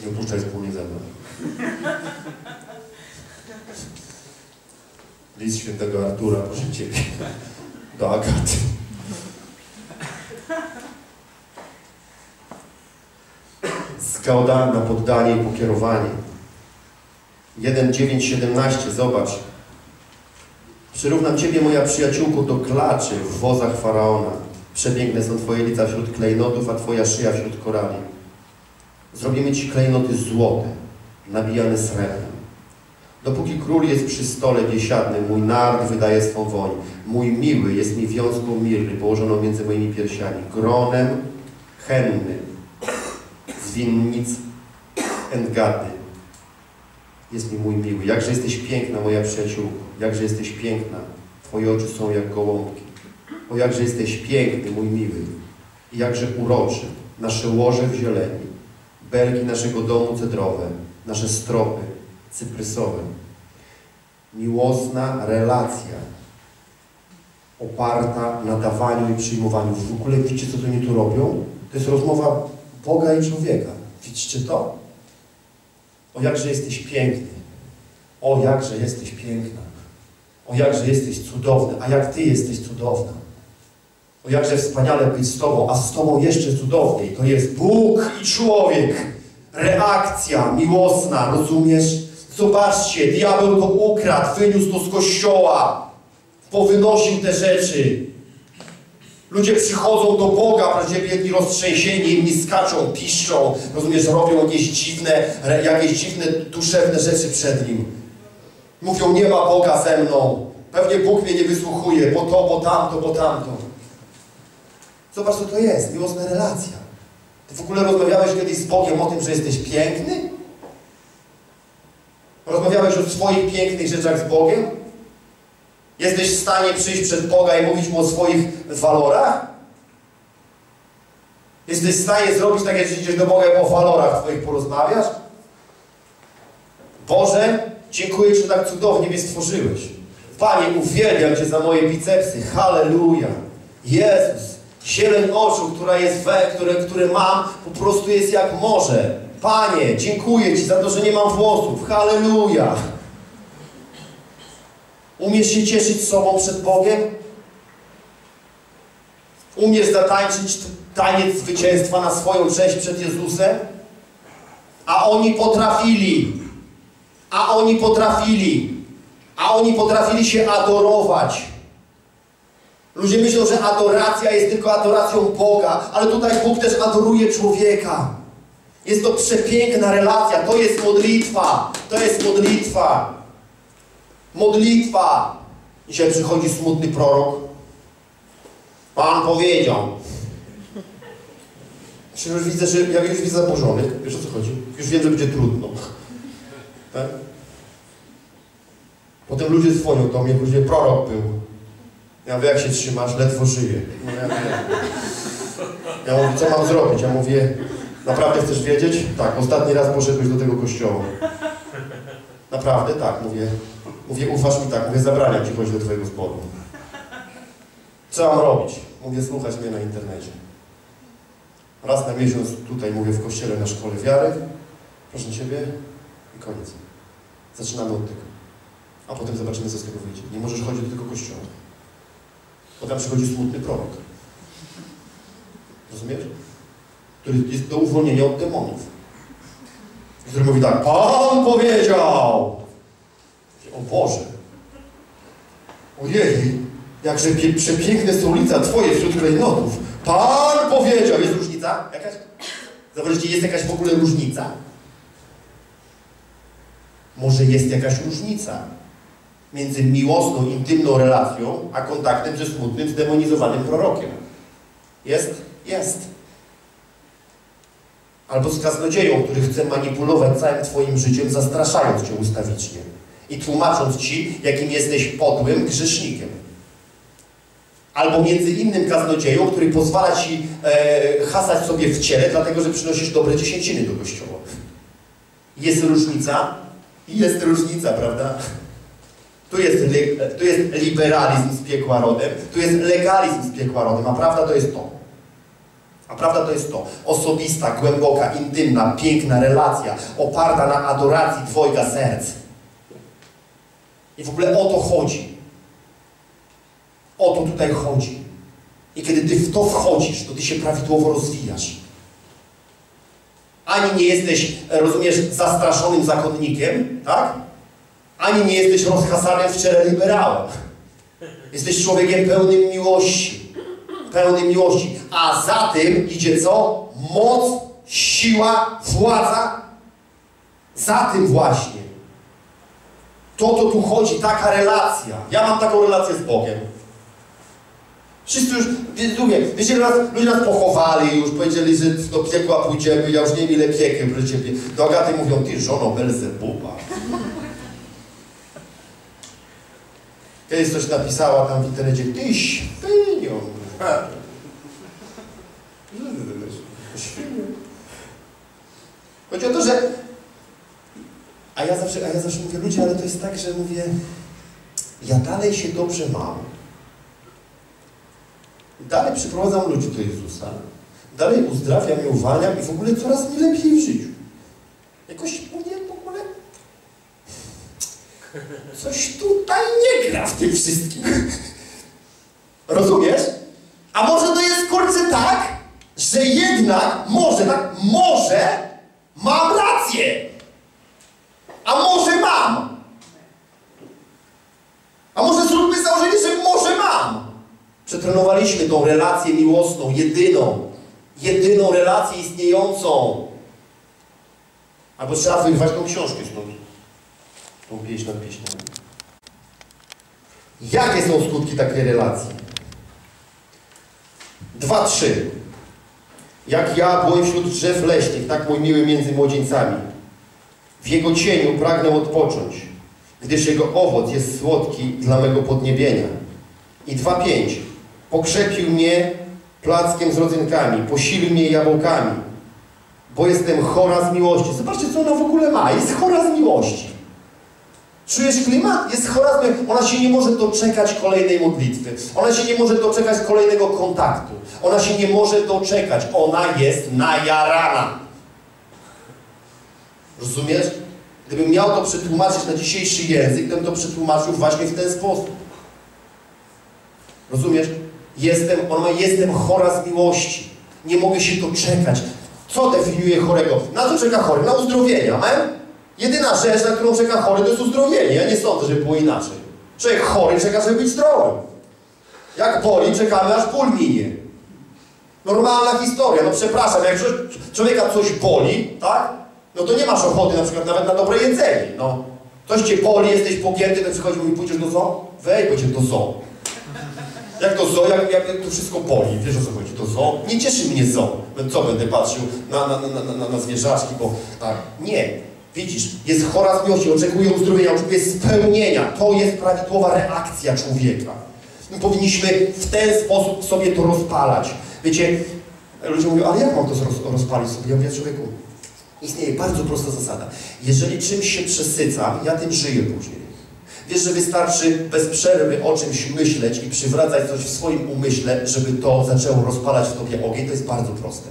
Nie opuszczaj wspólnych zebrań. List świętego Artura, proszę Ciebie, do Agaty. Na poddanie i pokierowanie. 1.9.17, zobacz. Przyrównam Ciebie, moja przyjaciółko, do klaczy w wozach Faraona. Przepiękne są Twoje lica wśród klejnotów, a Twoja szyja wśród korali. Zrobimy Ci klejnoty złote, nabijane srebrem. Dopóki król jest przy stole biesiadnym, mój nard wydaje swą woń. Mój miły jest mi wiązką mirry położoną między moimi piersiami, gronem henny z winnic Engady. Jest mi mój miły. Jakże jesteś piękna, moja przyjaciółko. Jakże jesteś piękna. Twoje oczy są jak gołąbki. O jakże jesteś piękny, mój miły. I jakże uroczy. Nasze łoże w zieleni. Belki naszego domu cedrowe. Nasze stropy cyprysowe. Miłosna relacja oparta na dawaniu i przyjmowaniu. W ogóle widzicie, co oni tu robią? To jest rozmowa Boga i człowieka. Widzicie to? O jakże jesteś piękny. O jakże jesteś piękna. O jakże jesteś cudowny. A jak Ty jesteś cudowna. O jakże wspaniale być z Tobą, a z Tobą jeszcze cudowniej. To jest Bóg i człowiek. Reakcja miłosna, rozumiesz? Zobaczcie, diabeł to ukradł, wyniósł to z kościoła, powynosił te rzeczy. Ludzie przychodzą do Boga, prawdziwie jedni roztrzęsieni, inni skaczą, piszczą, rozumiesz, robią jakieś dziwne, jakieś dziwne, duszewne rzeczy przed Nim. Mówią, nie ma Boga ze mną, pewnie Bóg mnie nie wysłuchuje, bo to, bo tamto, bo tamto. Zobacz, co to jest, miłosna relacja. Ty w ogóle rozmawiałeś kiedyś z Bogiem o tym, że jesteś piękny? Rozmawiałeś o swoich pięknych rzeczach z Bogiem? Jesteś w stanie przyjść przed Boga i mówić Mu o swoich walorach? Jesteś w stanie zrobić tak, jak idziesz do Boga i o walorach Twoich porozmawiasz? Boże, dziękuję Ci, że tak cudownie mnie stworzyłeś. Panie, uwielbiam Cię za moje bicepsy. Halleluja. Jezus, zieleń oczu, która jest we, które, które mam, po prostu jest jak morze. Panie, dziękuję Ci za to, że nie mam włosów. Halleluja. Umiesz się cieszyć sobą przed Bogiem? Umiesz zatańczyć taniec zwycięstwa na swoją cześć przed Jezusem? A oni potrafili. A oni potrafili. A oni potrafili się adorować. Ludzie myślą, że adoracja jest tylko adoracją Boga, ale tutaj Bóg też adoruje człowieka. Jest to przepiękna relacja. To jest modlitwa. To jest modlitwa. Modlitwa. Dzisiaj przychodzi smutny prorok. Pan powiedział. Już widzę, że ja już widzę zaburzony. Wiesz o co chodzi? Już wiem, że będzie trudno. Tak? Potem ludzie dzwonią do mnie, później prorok był. Ja mówię, jak się trzymasz? Ledwo żyję. No ja, ja mówię, co mam zrobić? Ja mówię, naprawdę chcesz wiedzieć? Tak, ostatni raz poszedłeś do tego kościoła. Naprawdę? Tak, mówię. Mówię, ufasz mi tak, mówię, zabraniam ci chodzić do twojego zboru. Co mam robić? Mówię, słuchać mnie na internecie. Raz na miesiąc tutaj mówię w kościele na szkole wiary. Proszę Ciebie i koniec. Zaczynamy od tego. A potem zobaczymy, co z tego wyjdzie. Nie możesz chodzić do tego kościoła. Potem przychodzi smutny prorok. Rozumiesz? Który jest do uwolnienia od demonów. Który mówi tak, Pan powiedział! O Boże! Ojej! Jakże przepiękne są ulica Twoje wśród klejnotów. Pan powiedział! Jest różnica jakaś? Zobaczcie, jest jakaś w ogóle różnica? Może jest jakaś różnica między miłosną, intymną relacją, a kontaktem ze smutnym, zdemonizowanym prorokiem. Jest? Jest. Albo z kaznodzieją, który chce manipulować całym Twoim życiem, zastraszając Cię ustawicznie i tłumacząc Ci, jakim jesteś podłym grzesznikiem. Albo między innym kaznodzieją, który pozwala Ci e, hasać sobie w ciele, dlatego że przynosisz dobre dziesięciny do kościoła. Jest różnica? Jest różnica, prawda? Tu jest, tu jest liberalizm z piekła rodem, tu jest legalizm z piekła rodem, a prawda to jest to. A prawda to jest to. Osobista, głęboka, intymna, piękna relacja, oparta na adoracji Twojego serc. I w ogóle o to chodzi. O to tutaj chodzi. I kiedy Ty w to wchodzisz, to Ty się prawidłowo rozwijasz. Ani nie jesteś, rozumiesz, zastraszonym zakonnikiem, tak? Ani nie jesteś rozhasanym w czele liberałem. Jesteś człowiekiem pełnym miłości. Pełnym miłości. A za tym idzie co? Moc, siła, władza. Za tym właśnie. To, to tu chodzi, taka relacja. Ja mam taką relację z Bogiem. Wszyscy już, lubię, wiecie, nas, ludzie nas pochowali już, powiedzieli, że do piekła pójdziemy, ja już nie wiem ile piekieł ciebie. Do Agaty mówią, ty żono Belzebuba. Kiedyś coś napisała tam w internecie, ty świnio. Ha. Świnio. Chodzi o to, że... A ja, zawsze, a ja zawsze mówię, ludzie, ale to jest tak, że mówię, ja dalej się dobrze mam. Dalej przyprowadzam ludzi do Jezusa. Dalej uzdrawiam i uwalniam i w ogóle coraz mi lepiej w życiu. Jakoś. Coś tutaj nie gra w tym wszystkim. Rozumiesz? A może to jest kurczę tak, że jednak może, tak, może mam rację. A może mam. A może zróbmy założenie, że może mam. Przetrenowaliśmy tą relację miłosną, jedyną, jedyną relację istniejącą. Albo trzeba wyrwać tą książkę stąd. Tą pieśń nad pieśniami. Jakie są skutki takiej relacji? Dwa, trzy. Jak ja byłem wśród drzew leśnych, tak mój miły między młodzieńcami. W jego cieniu pragnę odpocząć, gdyż jego owoc jest słodki dla mego podniebienia. I dwa, pięć. Pokrzepił mnie plackiem z rodzynkami, posilił mnie jabłkami, bo jestem chora z miłości. Zobaczcie, co ona w ogóle ma. Jest chora z miłości. Czujesz klimat? Jest chora z miłości. Ona się nie może doczekać kolejnej modlitwy. Ona się nie może doczekać kolejnego kontaktu. Ona się nie może doczekać. Ona jest najarana. Rozumiesz? Gdybym miał to przetłumaczyć na dzisiejszy język, bym to przetłumaczył właśnie w ten sposób. Rozumiesz? Jestem, on ma, jestem chora z miłości. Nie mogę się doczekać. Co definiuje chorego? Na co czeka chory? Na uzdrowienie. Amen? Jedyna rzecz, na którą czeka chory, to jest uzdrowienie. Ja nie sądzę, żeby było inaczej. Człowiek chory czeka, żeby być zdrowym. Jak boli, czekamy aż ból minie. Normalna historia. No przepraszam, jak człowiek- człowieka coś boli, tak? No to nie masz ochoty na przykład nawet na dobre jedzenie. No. Coś cię boli, jesteś pogięty, to przychodzi i pójdziesz do zoo? Wej, pójdziesz do zoo. Jak to zoo, jak, jak, jak to wszystko boli, wiesz o co chodzi, to zoo? Nie cieszy mnie zoo. No Co będę patrzył na, na, na, na, na zwierzaczki, bo tak. Nie. Widzisz, jest chora z miłości, oczekuje uzdrowienia, oczekuje spełnienia. To jest prawidłowa reakcja człowieka. My powinniśmy w ten sposób sobie to rozpalać. Wiecie, ludzie mówią, ale jak mam to roz, rozpalić sobie? Ja mówię, człowieku, istnieje bardzo prosta zasada. Jeżeli czymś się przesycam, ja tym żyję później. Wiesz, że wystarczy bez przerwy o czymś myśleć i przywracać coś w swoim umyśle, żeby to zaczęło rozpalać w tobie ogień. To jest bardzo proste.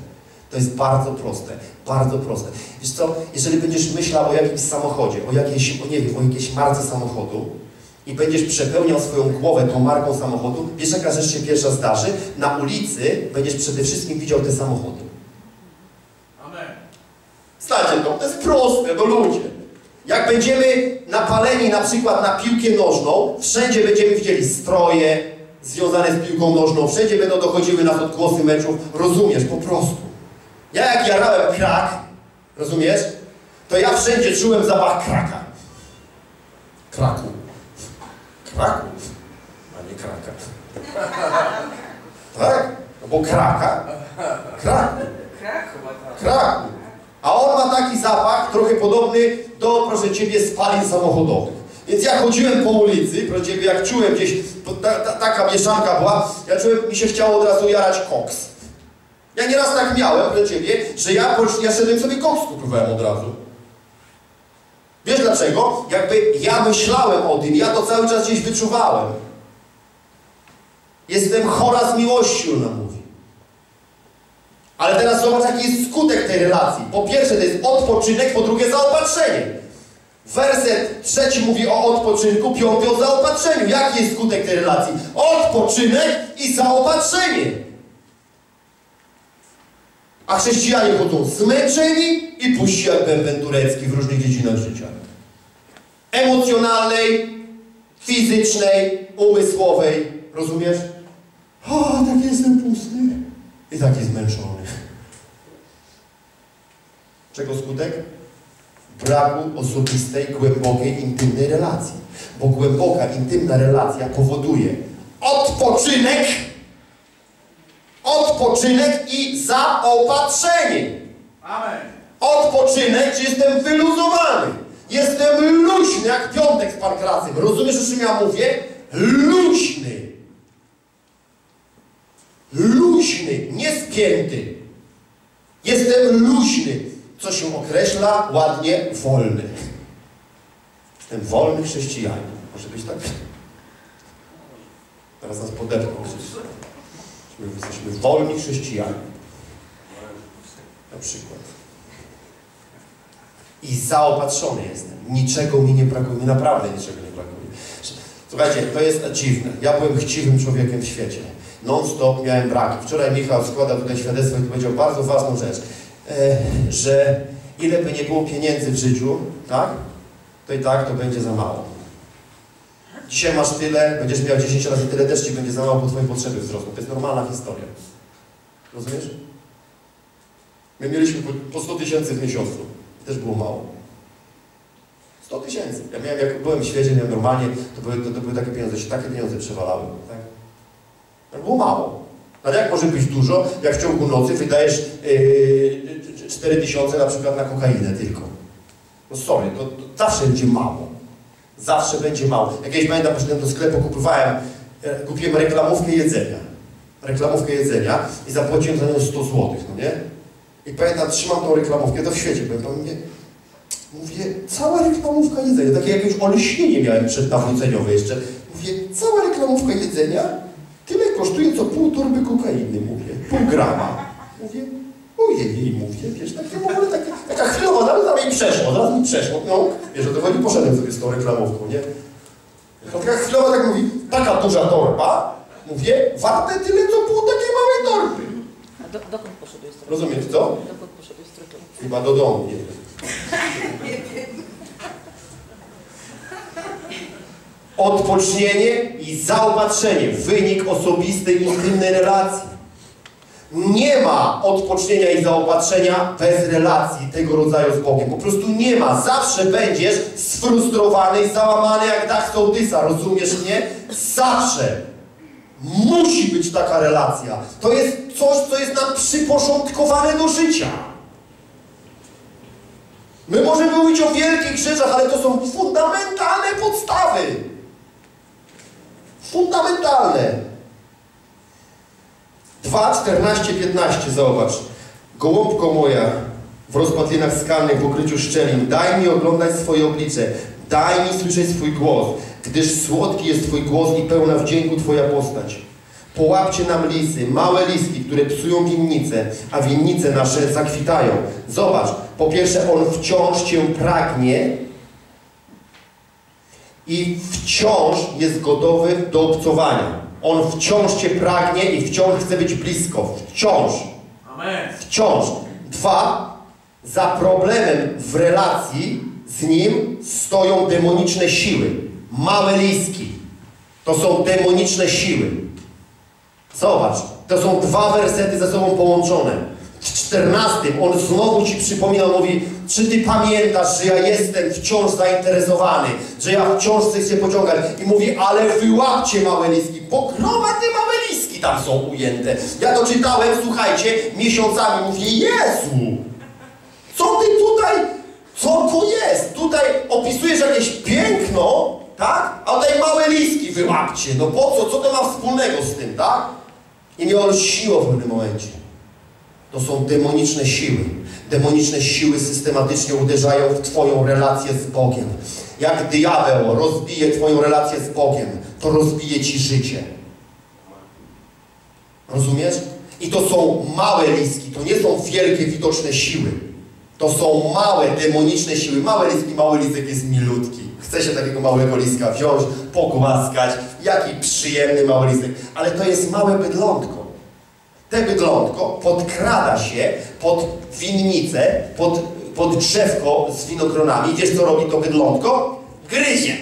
To jest bardzo proste, bardzo proste. Wiesz co, jeżeli będziesz myślał o jakimś samochodzie, o jakiejś, o nie wiem, o jakiejś marce samochodu i będziesz przepełniał swoją głowę tą marką samochodu, wiesz jaka rzecz się pierwsza zdarzy? Na ulicy będziesz przede wszystkim widział te samochody. Amen. Znacie to, to jest proste, no ludzie. Jak będziemy napaleni na przykład na piłkę nożną, wszędzie będziemy widzieli stroje związane z piłką nożną, wszędzie będą dochodziły nas odgłosy meczów, rozumiesz, po prostu. Ja jak jarałem krak, rozumiesz, to ja wszędzie czułem zapach kraka. Kraku. Kraku, a nie kraka. Tak? No bo kraka, kraku. Tak. Kraku. A on ma taki zapach, trochę podobny do, proszę Ciebie, spalin samochodowych. Więc ja chodziłem po ulicy, proszę Ciebie, jak czułem gdzieś, ta, ta, taka mieszanka była, ja czułem, mi się chciało od razu jarać koks. Ja nieraz tak miałem, proszę Ciebie, że ja, ja szedłem sobie koks kupowałem od razu. Wiesz dlaczego? Jakby ja myślałem o tym, ja to cały czas gdzieś wyczuwałem. Jestem chora z miłości, ona mówi. Ale teraz zobacz, jaki jest skutek tej relacji. Po pierwsze, to jest odpoczynek, po drugie, zaopatrzenie. Werset trzeci mówi o odpoczynku, piąty o zaopatrzeniu. Jaki jest skutek tej relacji? Odpoczynek i zaopatrzenie. A chrześcijanie chodzą zmęczeni i puści jak bęben turecki w różnych dziedzinach życia. Emocjonalnej, fizycznej, umysłowej. Rozumiesz? O, tak jestem pusty i taki zmęczony. Czego skutek? Braku osobistej, głębokiej, intymnej relacji. Bo głęboka, intymna relacja powoduje odpoczynek, odpoczynek i zaopatrzenie. Amen. Odpoczynek, czy jestem wyluzowany. Jestem luźny, jak piątek z pankracem. Rozumiesz, o czym ja mówię? Luźny. Luźny, nie spięty. Jestem luźny, co się określa ładnie wolny. Jestem wolny chrześcijanin. Może być tak? Teraz nas podepną. My jesteśmy wolni chrześcijanie. Na przykład. I zaopatrzony jestem. Niczego mi nie brakuje. Mi naprawdę niczego nie brakuje. Słuchajcie, to jest dziwne. Ja byłem chciwym człowiekiem w świecie. Non-stop miałem braki. Wczoraj Michał składa tutaj świadectwo i powiedział bardzo ważną rzecz, e, że ile by nie było pieniędzy w życiu, tak, to i tak to będzie za mało. Dzisiaj masz tyle, będziesz miał 10 razy tyle, też Ci będzie za mało, bo Twoje potrzeby wzrosną. To jest normalna historia. Rozumiesz? My mieliśmy po- po 100 tysięcy w miesiącu. Też było mało. 100 tysięcy. Ja miałem, jak byłem w świecie, miałem normalnie, to były, to, to były takie pieniądze, się takie pieniądze przewalały. Tak? Tak było mało. Ale jak może być dużo, jak w ciągu nocy wydajesz yy, 4 tysiące na przykład na kokainę tylko. No sorry, to, to zawsze będzie mało. Zawsze będzie mało. Jak kiedyś pamiętam, poszedłem do sklepu, kupowałem, e, kupiłem reklamówkę jedzenia. Reklamówkę jedzenia i zapłaciłem za nią 100 zł, no nie? I pamiętam, trzymam tą reklamówkę, to w świecie byłem, mówię, mówię, cała reklamówka jedzenia, takie jakieś olśnienie miałem przednawróceniowe jeszcze. Mówię, cała reklamówka jedzenia tyle kosztuje, co pół torby kokainy, mówię, pół grama. Mówię, ojej, mówię, wiesz, takie w ogóle taka, taka chwilowa, zaraz za mi przeszło, zaraz mi przeszło, no, wiesz, o to chodzi, poszedłem sobie z tą reklamówką, nie? To taka chwilowa tak mówi, taka duża torba, mówię, warte tyle, co pół takiej małej torby. A do, dokąd poszedłeś? Rozumiesz co? Dokąd poszedłeś? Chyba do domu, nie wiem. Odpocznienie i zaopatrzenie, wynik osobistej, intymnej relacji. Nie ma odpocznienia i zaopatrzenia bez relacji tego rodzaju z Bogiem. Po prostu nie ma. Zawsze będziesz sfrustrowany i załamany jak dach sołtysa. Rozumiesz mnie? Zawsze. Musi być taka relacja. To jest coś, co jest nam przyporządkowane do życia. My możemy mówić o wielkich rzeczach, ale to są fundamentalne podstawy. Fundamentalne. 2, 14, 15, zobacz. Gołąbko moja w rozpadlinach skalnych, w ukryciu szczelin, daj mi oglądać swoje oblicze, daj mi słyszeć swój głos. gdyż słodki jest Twój głos i pełna wdzięku Twoja postać. Połapcie nam lisy, małe liski, które psują winnice, a winnice nasze zakwitają. Zobacz, po pierwsze, On wciąż Cię pragnie i wciąż jest gotowy do obcowania. On wciąż Cię pragnie i wciąż chce być blisko. Wciąż. Amen. Wciąż. Dwa, za problemem w relacji z Nim stoją demoniczne siły. Małe. To są demoniczne siły. Zobacz, to są dwa wersety ze sobą połączone. W czternastym on znowu Ci przypomina, mówi, czy Ty pamiętasz, że ja jestem wciąż zainteresowany, że ja wciąż chcę się pociągać. I mówi, ale wyłapcie małe liski, groma te małe liski tam są ujęte. Ja to czytałem, słuchajcie, miesiącami, mówię, Jezu, co Ty tutaj, co to jest? Tutaj opisujesz jakieś piękno, tak? A tutaj małe liski wyłapcie. No po co? Co to ma wspólnego z tym, tak? I mnie olśniło w pewnym momencie. To są demoniczne siły. Demoniczne siły systematycznie uderzają w Twoją relację z Bogiem. Jak diabeł rozbije Twoją relację z Bogiem, to rozbije Ci życie. Rozumiesz? I to są małe liski, to nie są wielkie, widoczne siły. To są małe, demoniczne siły. Małe liski, mały lisek jest milutki. Chce się takiego małego liska wziąć, pogłaskać. Jaki przyjemny mały lisek. Ale to jest małe bydlątko. Te bydlątko podkrada się pod winnicę, pod, pod drzewko z winogronami. Wiesz, co robi to bydlątko? Gryzie.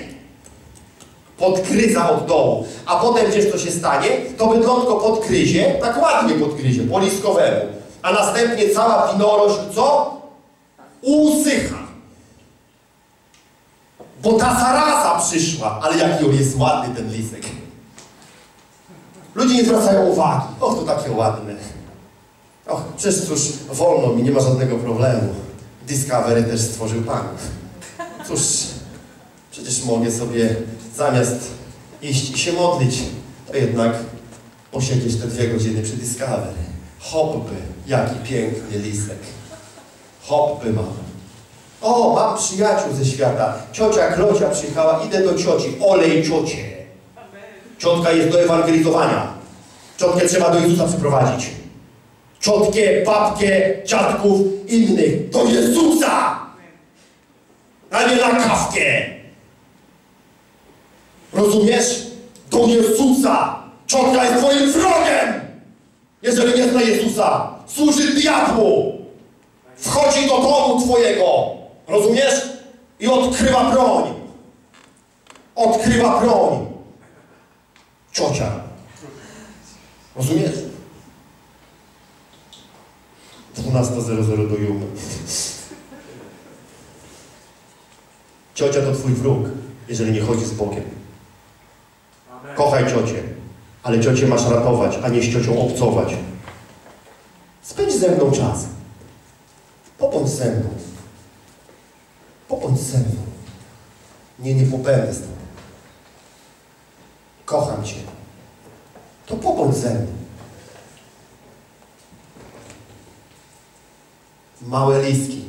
Podgryza od dołu. A potem wiesz, co się stanie? To bydlątko podgryzie, tak ładnie podgryzie, po liskowemu. A następnie cała winorośl, co? Usycha. Bo ta zaraza przyszła, ale jaki on jest ładny ten lisek. Ludzie nie zwracają uwagi. Och, to takie ładne. Och, przecież cóż, wolno mi, nie ma żadnego problemu. Discovery też stworzył Pan. Cóż, przecież mogę sobie zamiast iść i się modlić, to jednak posiedzieć te dwie godziny przy Discovery. Hopby, jaki piękny lisek. Hopby mam. O, mam przyjaciół ze świata. Ciocia Klocia przyjechała, idę do cioci. Olej ciocie. Ciotka jest do ewangelizowania. Ciotkę trzeba do Jezusa przyprowadzić. Ciotkę, babkę, dziadków, innych do Jezusa! A nie na kawkę! Rozumiesz? Do Jezusa! Ciotka jest twoim wrogiem! Jeżeli nie zna Jezusa, służy diabłu! Wchodzi do domu twojego! Rozumiesz? I odkrywa broń! Odkrywa broń! Ciocia. Rozumiesz? 12.00 do Jumy. Ciocia to twój wróg, jeżeli nie chodzi z Bogiem. Kochaj ciocię, ale ciocię masz ratować, a nie z ciocią obcować. Spędź ze mną czas. Popądź ze mną. Popądź ze mną. Nie, nie popędzę z tobą. Kocham cię. To popądź ze mną. Małe listki.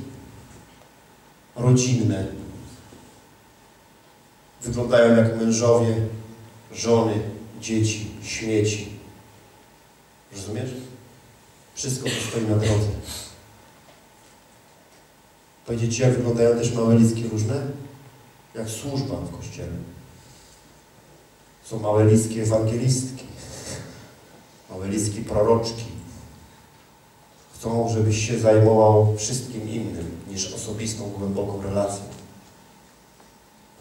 Rodzinne. Wyglądają jak mężowie, żony, dzieci, śmieci. Rozumiesz? Wszystko to stoi na drodze. Powiedzieć jak wyglądają też małe listki różne? Jak służba w kościele. Są małe listki ewangelistki, małe listki proroczki. Chcą, żebyś się zajmował wszystkim innym niż osobistą, głęboką relacją.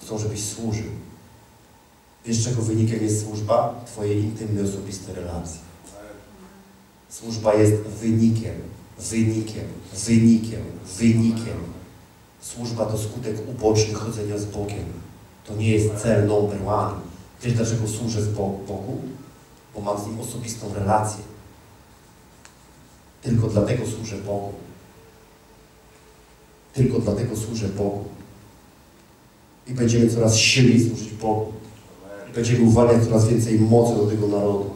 Chcą, żebyś służył. Wiesz, czego wynikiem jest służba? Twojej intymnej, osobistej relacji. Służba jest wynikiem, wynikiem, wynikiem, wynikiem. Służba to skutek uboczny chodzenia z Bogiem. To nie jest cel number one. Wiesz, dlaczego służę Bogu? Bo mam z Nim osobistą relację. Tylko dlatego służę Bogu. Tylko dlatego służę Bogu. I będziemy coraz silniej służyć Bogu. I będziemy uwalniać coraz więcej mocy do tego narodu.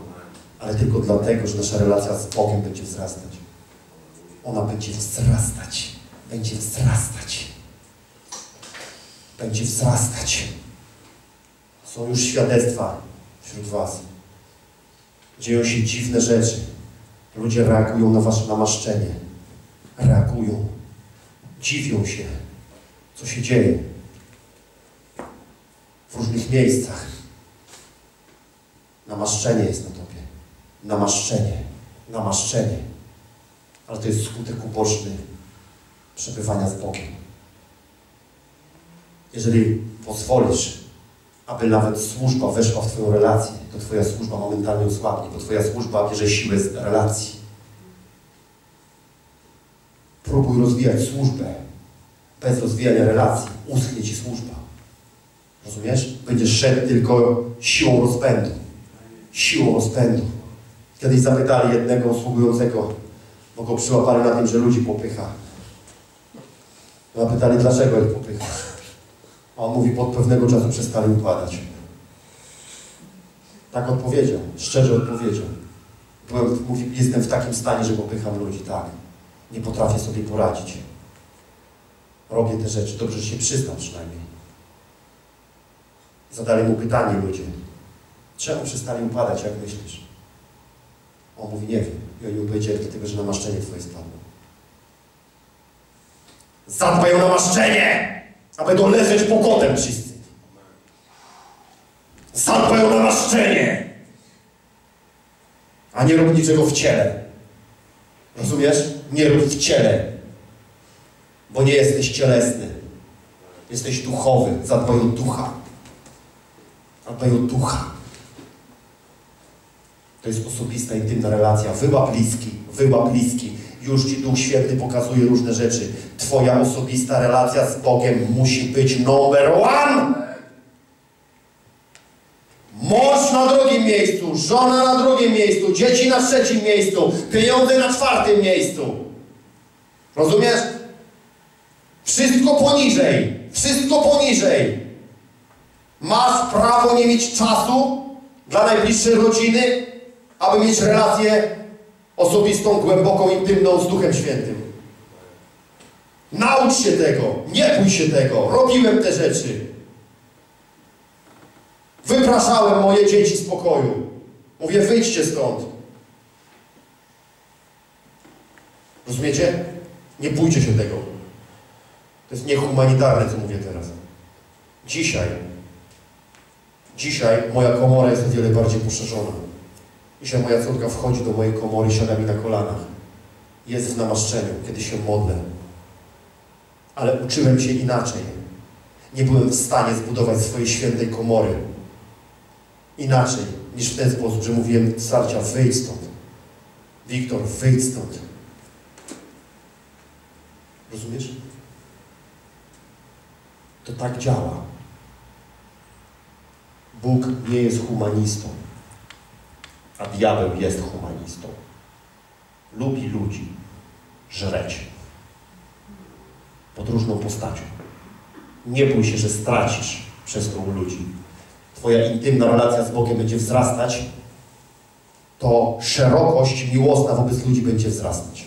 Ale tylko dlatego, że nasza relacja z Bogiem będzie wzrastać. Ona będzie wzrastać. Będzie wzrastać. Będzie wzrastać. Są już świadectwa wśród Was. Dzieją się dziwne rzeczy. Ludzie reagują na Wasze namaszczenie. Reagują. Dziwią się, co się dzieje w różnych miejscach. Namaszczenie jest na Tobie. Namaszczenie. Namaszczenie. Ale to jest skutek uboczny przebywania z Bogiem. Jeżeli pozwolisz, aby nawet służba weszła w Twoją relację, to Twoja służba momentalnie osłabnie, bo Twoja służba bierze siłę z relacji. Próbuj rozwijać służbę. Bez rozwijania relacji uschnie Ci służba. Rozumiesz? Będziesz szedł tylko siłą rozpędu. Siłą rozpędu. Kiedyś zapytali jednego usługującego, bo go przyłapali na tym, że ludzi popycha. Zapytali, dlaczego ich popycha. A on mówi, od pewnego czasu przestali upadać. Tak odpowiedział, szczerze odpowiedział. Byłem, mówi, jestem w takim stanie, że popycham ludzi, tak. Nie potrafię sobie poradzić. Robię te rzeczy, dobrze, się przyznam przynajmniej. Zadali mu pytanie ludzie. Czemu przestali upadać, jak myślisz? On mówi, nie wiem. I oni mu powiedzieli, dlatego, że namaszczenie Twoje spadło. Zadbaj o namaszczenie, a będą leżeć pokotem wszyscy. Zadbaj o namaszczenie, a nie rób niczego w ciele. Rozumiesz? Nie rób w ciele, bo nie jesteś cielesny. Jesteś duchowy. Zadbaj o ducha. Zadbaj o ducha. To jest osobista, intymna relacja. Wyłap bliski, wyłap bliski. Już Ci Duch Święty pokazuje różne rzeczy. Twoja osobista relacja z Bogiem musi być number one. Mąż na drugim miejscu, żona na drugim miejscu, dzieci na trzecim miejscu, pieniądze na czwartym miejscu. Rozumiesz? Wszystko poniżej. Wszystko poniżej. Masz prawo nie mieć czasu dla najbliższej rodziny, aby mieć relację osobistą, głęboką, intymną z Duchem Świętym. Naucz się tego, nie bój się tego. Robiłem te rzeczy. Wypraszałem moje dzieci z pokoju. Mówię, wyjdźcie stąd. Rozumiecie? Nie bójcie się tego. To jest niehumanitarne, co mówię teraz. Dzisiaj, dzisiaj moja komora jest o wiele bardziej poszerzona. Dzisiaj moja córka wchodzi do mojej komory, siada mi na kolanach. Jest w namaszczeniu, kiedy się modlę. Ale uczyłem się inaczej. Nie byłem w stanie zbudować swojej świętej komory. Inaczej niż w ten sposób, że mówiłem starcia, wyjdź stąd. Wiktor, wyjdź stąd. Rozumiesz? To tak działa. Bóg nie jest humanistą, a diabeł jest humanistą. Lubi ludzi żreć pod różną postacią. Nie bój się, że stracisz przez to ludzi. Twoja intymna relacja z Bogiem będzie wzrastać, to szerokość miłosna wobec ludzi będzie wzrastać.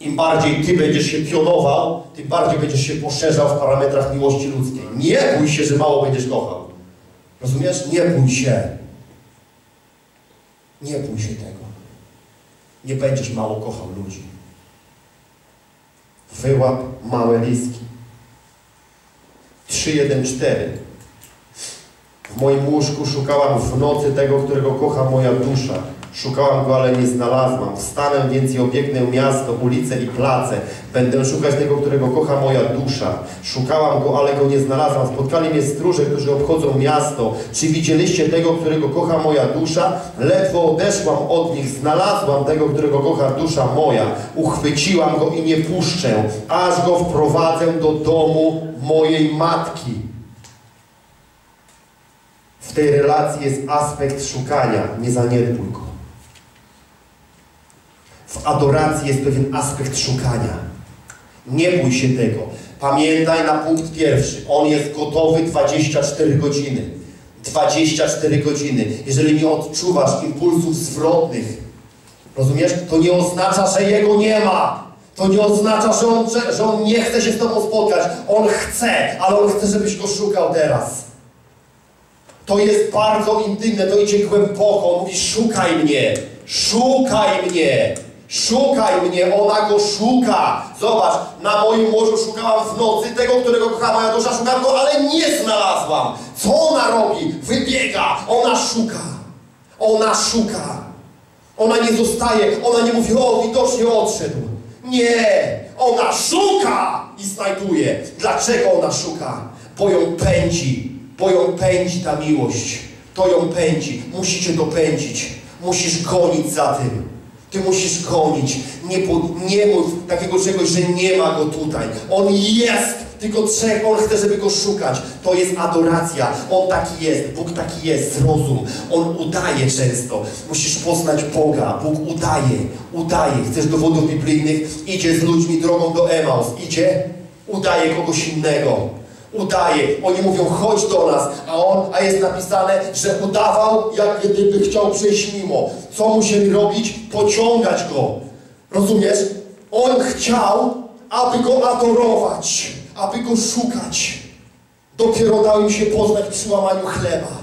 Im bardziej Ty będziesz się pionował, tym bardziej będziesz się poszerzał w parametrach miłości ludzkiej. Nie bój się, że mało będziesz kochał. Rozumiesz? Nie bój się. Nie bój się tego. Nie będziesz mało kochał ludzi. Wyłap małe listki. 314. W moim łóżku szukałam w nocy tego, którego kocha moja dusza. Szukałam go, ale nie znalazłam. Wstanę więc i obiegnę miasto, ulice i place. Będę szukać tego, którego kocha moja dusza. Szukałam go, ale go nie znalazłam. Spotkali mnie stróże, którzy obchodzą miasto. Czy widzieliście tego, którego kocha moja dusza? Ledwo odeszłam od nich. Znalazłam tego, którego kocha dusza moja. Uchwyciłam go i nie puszczę, aż go wprowadzę do domu mojej matki. W tej relacji jest aspekt szukania, nie zaniedbuj go. W adoracji jest pewien aspekt szukania. Nie bój się tego. Pamiętaj na punkt pierwszy. On jest gotowy 24 godziny. 24 godziny. Jeżeli nie odczuwasz impulsów zwrotnych, rozumiesz? To nie oznacza, że jego nie ma. To nie oznacza, że on, że on nie chce się z Tobą spotkać. On chce, ale on chce, żebyś go szukał teraz. To jest bardzo intymne, to idzie głęboko. On mówi, szukaj mnie, szukaj mnie, szukaj mnie. Ona go szuka. Zobacz, na moim morzu szukałam w nocy tego, którego kocha moja dusza. Szukałam go, ale nie znalazłam. Co ona robi? Wybiega. Ona szuka. Ona szuka. Ona nie zostaje, ona nie mówi, o widocznie odszedł. Nie, ona szuka i znajduje. Dlaczego ona szuka? Bo ją pędzi, bo ją pędzi ta miłość. To ją pędzi. Musicie dopędzić. Musisz gonić za tym. Ty musisz gonić. Nie, nie mów takiego czegoś, że nie ma go tutaj. On jest. Tylko trzech, On chce, żeby Go szukać. To jest adoracja. On taki jest. Bóg taki jest. Zrozum. On udaje często. Musisz poznać Boga. Bóg udaje. Udaje. Chcesz dowodów biblijnych? Idzie z ludźmi drogą do Emaus. Idzie. Udaje kogoś innego. Udaje. Oni mówią, chodź do nas. A on, a jest napisane, że udawał, jak gdyby chciał przejść mimo. Co musieli robić? Pociągać go. Rozumiesz? On chciał, aby go adorować, aby go szukać. Dopiero dał im się poznać przy łamaniu chleba.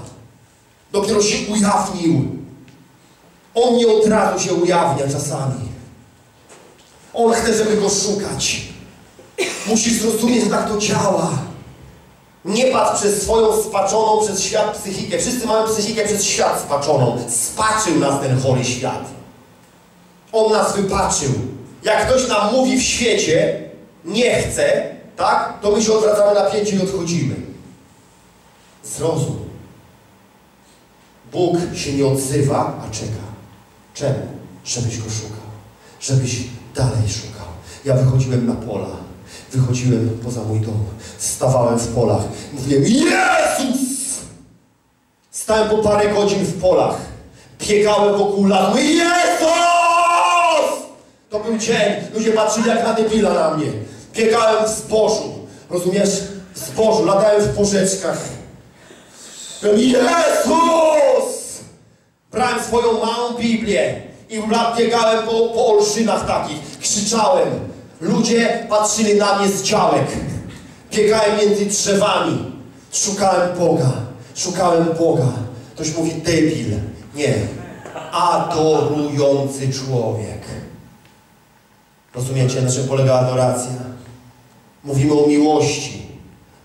Dopiero się ujawnił. On nie od razu się ujawnia czasami. On chce, żeby go szukać. Musisz zrozumieć, tak to działa. Nie patrz przez swoją spaczoną przez świat psychikę. Wszyscy mamy psychikę przez świat spaczoną. Spaczył nas ten chory świat. On nas wypaczył. Jak ktoś nam mówi w świecie, nie chce, tak, to my się odwracamy na pięcie i odchodzimy. Zrozum. Bóg się nie odzywa, a czeka. Czemu? Żebyś go szukał. Żebyś dalej szukał. Ja wychodziłem na pola. Wychodziłem poza mój dom. Stawałem w polach. Mówiłem, Jezus! Stałem po parę godzin w polach. Biegałem wokół las. Mówię, Jezus! To był dzień. Ludzie patrzyli jak na debila na mnie. Biegałem w zbożu. Rozumiesz? W zbożu. Latałem w porzeczkach. Byłem, Jezus! Brałem swoją małą Biblię i biegałem po, po olszynach takich. Krzyczałem. Ludzie patrzyli na mnie z działek. Biegałem między drzewami. Szukałem Boga. Szukałem Boga. Ktoś mówi debil. Nie. Adorujący człowiek. Rozumiecie, na czym polega adoracja? Mówimy o miłości.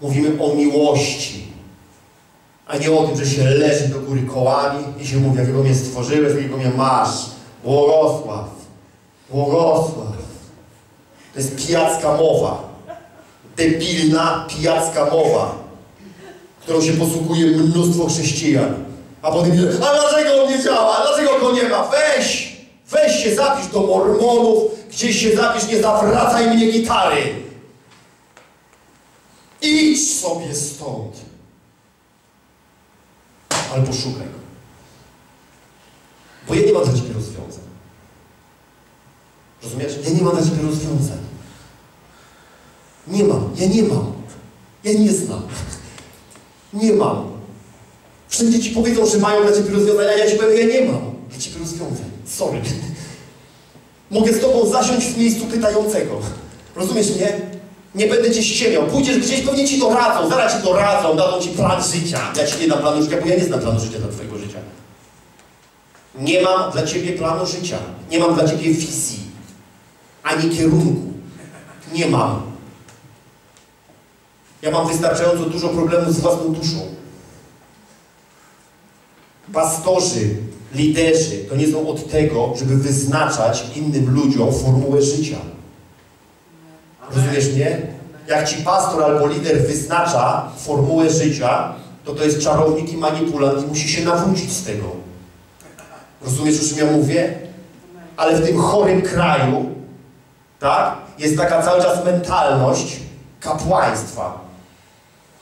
Mówimy o miłości. A nie o tym, że się leży do góry kołami i się mówi, jakiego mnie stworzyłeś, jakiego mnie masz. Błogosław. Błogosław. To jest pijacka mowa. Debilna, pijacka mowa, którą się posługuje mnóstwo chrześcijan. A potem mówię, a dlaczego on nie działa? Dlaczego go nie ma? Weź! Weź się zapisz do mormonów, gdzieś się zapisz, nie zawracaj mnie gitary. Idź sobie stąd. Albo szukaj. Bo ja nie mam dla Ciebie rozwiązań. Rozumiesz? Ja nie mam dla Ciebie rozwiązań. Nie mam. Ja nie mam. Ja nie znam. Nie mam. Wszędzie Ci powiedzą, że mają dla Ciebie rozwiązania, a ja Ci powiem, ja nie mam dla Ciebie rozwiązań. Sorry. Mogę z Tobą zasiąść w miejscu pytającego. Rozumiesz mnie? Nie będę Cię ściemiał. Pójdziesz gdzieś, pewnie Ci doradzą. Zaraz Ci doradzą, dadzą Ci plan życia. Ja Ci nie dam planu życia, bo ja nie znam planu życia dla Twojego życia. Nie mam dla Ciebie planu życia. Nie mam dla Ciebie wizji. Ani kierunku. Nie mam. Ja mam wystarczająco dużo problemów z własną duszą. Pastorzy, liderzy to nie są od tego, żeby wyznaczać innym ludziom formułę życia. Rozumiesz mnie? Jak ci pastor albo lider wyznacza formułę życia, to to jest czarownik i manipulant i musi się nawrócić z tego. Rozumiesz, o czym ja mówię? Ale w tym chorym kraju, tak, jest taka cały czas mentalność kapłaństwa.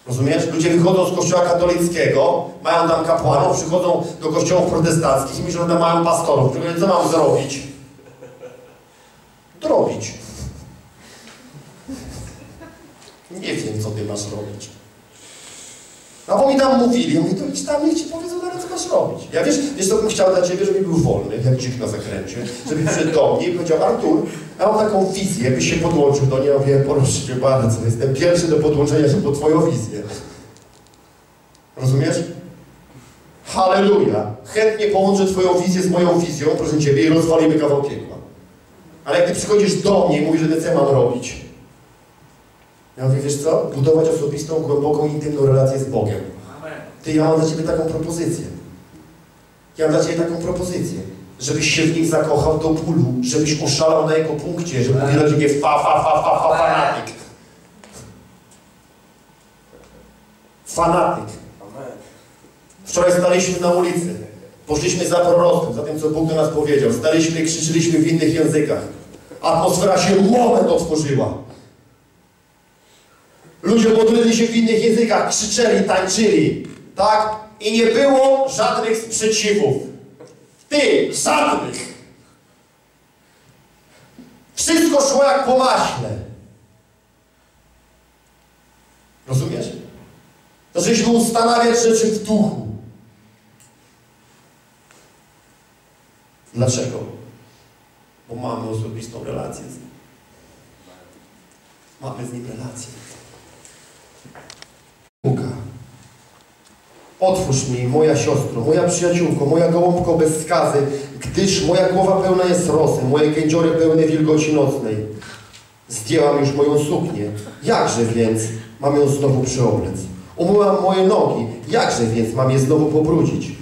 Rozumiesz? Ludzie wychodzą z kościoła katolickiego, mają tam kapłanów, przychodzą do kościołów protestanckich i myślą, że mają pastorów. Tylko co mam zrobić? Drobić. Nie wiem, co ty masz robić. No bo mi tam mówili, ja mówię, to idź tam, niech ci powiedzą teraz, co masz robić. Ja wiesz, wiesz co bym chciał dla ciebie, żeby był wolny, jak dzik na zakręcie, żeby przyszedł do mnie i powiedział, Artur, ja mam taką wizję, byś się podłączył do niej, ja mówię, proszę cię bardzo, jestem pierwszy do podłączenia się pod twoją wizję. Rozumiesz? Halleluja. Chętnie połączę Twoją wizję z moją wizją, proszę Ciebie, i rozwalimy kawał piekła. Ale jak Ty przychodzisz do mnie i mówisz, że co mam robić? Ja mówię, wiesz co? Budować osobistą, głęboką, intymną relację z Bogiem. Ty, ja mam dla Ciebie taką propozycję. Ja mam dla Ciebie taką propozycję. Żebyś się w nim zakochał do bólu, żebyś oszalał na jego punkcie, żeby mówił do Ciebie fa, fa, fa, fa, fa, fanatyk. Fanatyk. Wczoraj staliśmy na ulicy. Poszliśmy za proroctwem, za tym, co Bóg do nas powiedział. Staliśmy i krzyczyliśmy w innych językach. Atmosfera się moment otworzyła. Ludzie modlili się w innych językach, krzyczeli, tańczyli. Tak? I nie było żadnych sprzeciwów. Ty, żadnych. Wszystko szło jak po maśle. Rozumiesz? Zaczęliśmy ustanawiać rzeczy w duchu. Dlaczego? Bo mamy osobistą relację z Nim. Mamy z Nim relację. Buka. Otwórz mi, moja siostro, moja przyjaciółko, moja gołąbko bez skazy, gdyż moja głowa pełna jest rosy, moje kędziory pełne wilgoci nocnej. Zdjęłam już moją suknię, jakże więc mam ją znowu przyoblec? Umyłam moje nogi, jakże więc mam je znowu pobrudzić?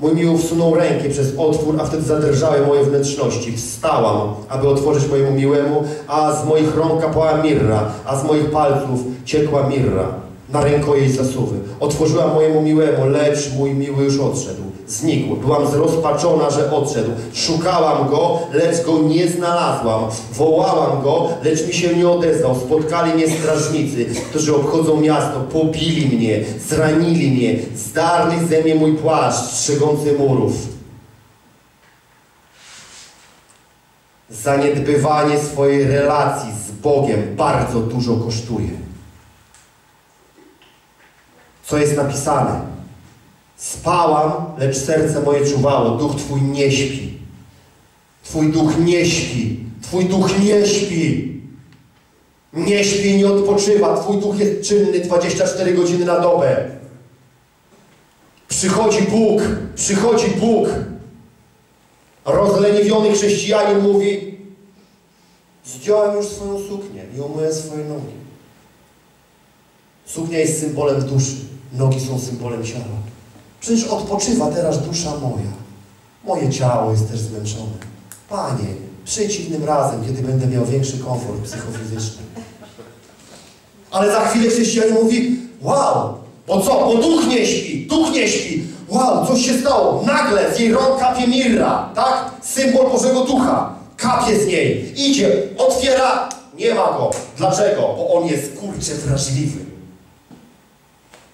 Mój miły wsunął rękę przez otwór, a wtedy zadrżały moje wnętrzności. Wstałam, aby otworzyć mojemu miłemu, a z moich rąk kapała mirra, a z moich palców ciekła mirra. Na ręko jej zasuwy. Otworzyłam mojemu miłemu, lecz mój miły już odszedł. Znikł. Byłam zrozpaczona, że odszedł. Szukałam go, lecz go nie znalazłam. Wołałam go, lecz mi się nie odezwał. Spotkali mnie strażnicy, którzy obchodzą miasto. Pobili mnie, zranili mnie, zdarli ze mnie mój płaszcz strzegący murów. Zaniedbywanie swojej relacji z Bogiem bardzo dużo kosztuje. Co jest napisane? Spałam, lecz serce moje czuwało. Duch Twój nie śpi. Twój duch nie śpi. Twój duch nie śpi. Nie śpi, nie odpoczywa. Twój duch jest czynny 24 godziny na dobę. Przychodzi Bóg, przychodzi Bóg. Rozleniwiony chrześcijanin mówi zdjąłem już swoją suknię i umyję swoje nogi. Suknia jest symbolem duszy, nogi są symbolem ciała. Przecież odpoczywa teraz dusza moja. Moje ciało jest też zmęczone. Panie, przyjdź innym razem, kiedy będę miał większy komfort psychofizyczny. Ale za chwilę chrześcijanin mówi, wow, bo co, bo duch nie śpi, duch nie śpi. Wow, coś się stało. Nagle z jej rąk kapie mirra, tak? Symbol Bożego Ducha. Kapie z niej. Idzie, otwiera, nie ma go. Dlaczego? Bo on jest kurcze wrażliwy.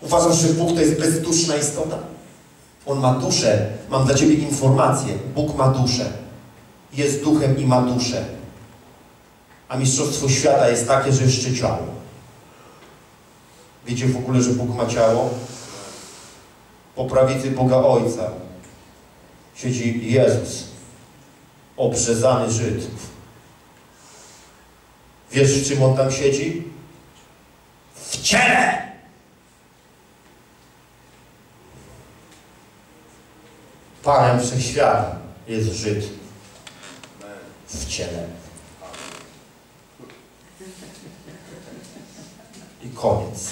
Uważasz, że Bóg to jest bezduszna istota? On ma duszę. Mam dla Ciebie informację. Bóg ma duszę. Jest duchem i ma duszę. A Mistrzostwo Świata jest takie, że jeszcze ciało. Wiecie w ogóle, że Bóg ma ciało? Po prawicy Boga Ojca siedzi Jezus, obrzezany Żyd. Wiesz, w czym On tam siedzi? W ciele! Panem Wszechświata jest Żyd w ciele. I koniec.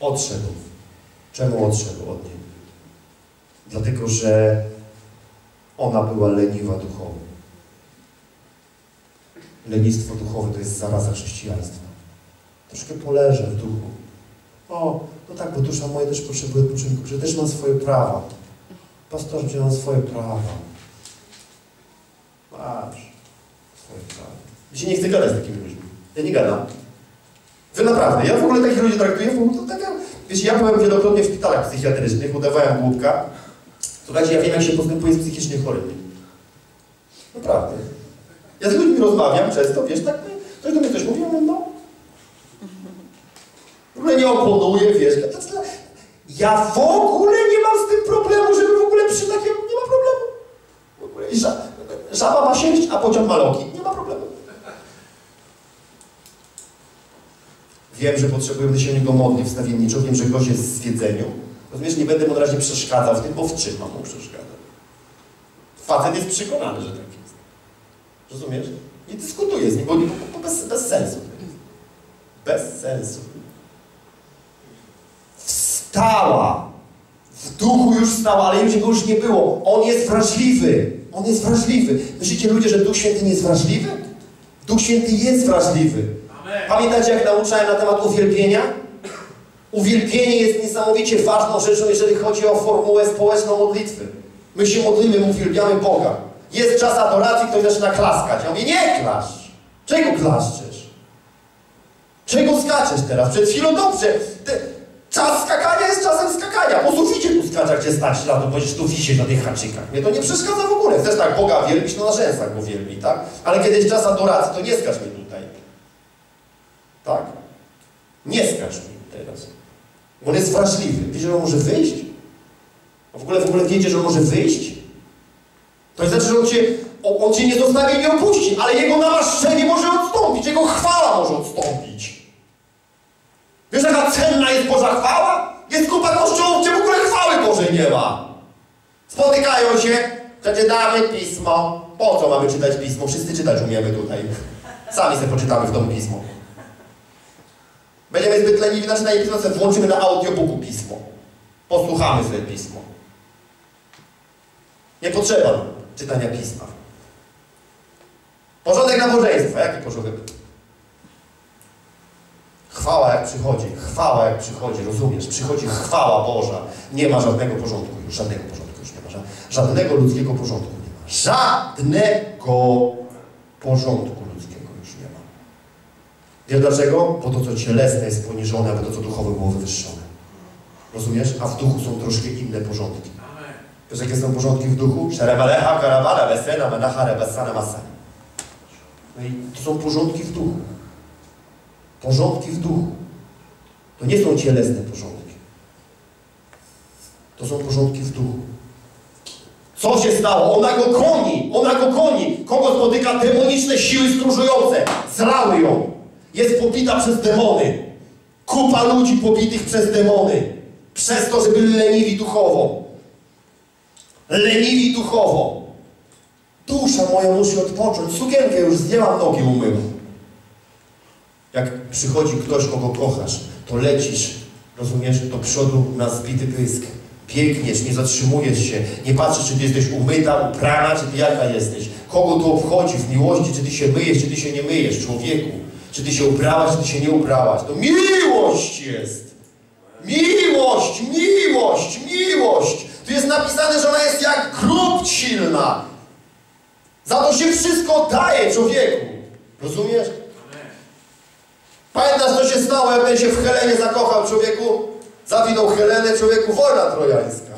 Odszedł. Czemu odszedł od niej? Dlatego, że ona była leniwa duchowo. Lenistwo duchowe to jest zaraza chrześcijaństwa. Troszkę poleżę w duchu. O, no tak, bo dusza moja też potrzebuje odpoczynku, że też mam swoje prawa. Pastorze, że mam swoje prawa. Masz swoje prawa. Mi nie chce gadać z takimi ludźmi. Ja nie gadam. Wy naprawdę, ja w ogóle takich ludzi traktuję, bo to taka... Wiecie, ja byłem wielokrotnie w szpitalach psychiatrycznych, udawałem głupka. Słuchajcie, ja wiem, jak się postępuje z psychicznie chorymi. Naprawdę. Ja z ludźmi rozmawiam często, wiesz, tak, ktoś do mnie coś mówi, no, nie oponuję, wiesz. Ja, w ogóle nie mam z tym problemu, żeby w ogóle przy takim... Nie ma problemu. W ogóle żaba ma sierść, a pociąg ma loki. Nie ma problemu. Wiem, że potrzebujemy się niego modlić wstawienniczo, wiem, że gość jest w zwiedzeniu. Rozumiesz, nie będę mu na razie przeszkadzał w tym, bo w czym mam mu przeszkadzać? Facet jest przekonany, że tak jest. Rozumiesz? Nie dyskutuję z nim, bo, bez, bez sensu. Bez sensu. Wstała. W duchu już wstała, ale już jego już nie było. On jest wrażliwy. On jest wrażliwy. Myślicie ludzie, że Duch Święty nie jest wrażliwy? Duch Święty jest wrażliwy. Amen. Pamiętacie, jak nauczałem na temat uwielbienia? Uwielbienie jest niesamowicie ważną rzeczą, jeżeli chodzi o formułę społeczną modlitwy. My się modlimy, my uwielbiamy Boga. Jest czas adoracji, ktoś zaczyna klaskać. Ja mówię, nie klaszcz. Czego klaszczesz? Czego skaczesz teraz? Przed chwilą dobrze. Te, czas skakania jest czasem skakania. Po suficie tu skacza, gdzie stać bo będziesz tu wisieć na tych haczykach. Mnie to nie przeszkadza w ogóle. Chcesz tak Boga wielbić, no na rzęsach go wielbi, tak? Ale kiedy jest czas adoracji, to nie skacz mi tutaj. Tak? Nie skacz mi teraz. Bo on jest wrażliwy. Wiecie, że on może wyjść? A w ogóle, w ogóle wiecie, że on może wyjść? To znaczy, że on cię, on cię nie zostawi i nie opuści, ale jego namaszczenie może odstąpić, jego chwała może odstąpić. Wiesz, jaka cenna jest Boża chwała? Jest kupa kościołów, gdzie w ogóle chwały Bożej nie ma. Spotykają się, przeczytamy pismo. Po co mamy czytać pismo? Wszyscy czytać umiemy tutaj. Sami sobie poczytamy w domu pismo. Będziemy zbyt leniwi na czytanie pisma, sobie włączymy na audiobooku pismo. Posłuchamy sobie pismo. Nie potrzeba czytania pisma. Porządek nabożeństwa. Jaki porządek? Chwała jak przychodzi, chwała jak przychodzi, rozumiesz? Przychodzi chwała Boża. Nie ma żadnego porządku już, żadnego porządku już nie ma. ża- Żadnego ludzkiego porządku nie ma. Żadnego porządku ludzkiego już nie ma. Wiesz dlaczego? Bo to, co cielesne jest poniżone, a to, co duchowe było wywyższone. Rozumiesz? A w duchu są troszkę inne porządki. Wiesz, jakie są porządki w duchu? Szerebalecha, karabala, wesena, menacha, rebesana, masana. No i to są porządki w duchu. Porządki w duchu. To nie są cielesne porządki. To są porządki w duchu. Co się stało? Ona go goni! Ona go goni! Kogo spotyka? Demoniczne siły stróżujące. Zlały ją. Jest pobita przez demony. Kupa ludzi pobitych przez demony. Przez to, że byli leniwi duchowo. Leniwi duchowo. Dusza moja musi odpocząć. Sukienkę już zdjęłam, nogi umyłam. Jak przychodzi ktoś, kogo kochasz, to lecisz, rozumiesz, do przodu na zbity pysk. Piękniesz, nie zatrzymujesz się, nie patrzysz, czy ty jesteś umyta, uprana, czy ty jaka jesteś. Kogo to obchodzi w miłości, czy ty się myjesz, czy ty się nie myjesz, człowieku. Czy ty się ubrałaś, czy ty się nie ubrałaś. To miłość jest. Miłość, miłość, miłość. Tu jest napisane, że ona jest jak grób silna. Za to się wszystko daje człowieku. Rozumiesz? Pamiętasz, co się stało, jak ten się w Helenie zakochał człowieku? Zawinął Helenę człowieku, wojna trojańska.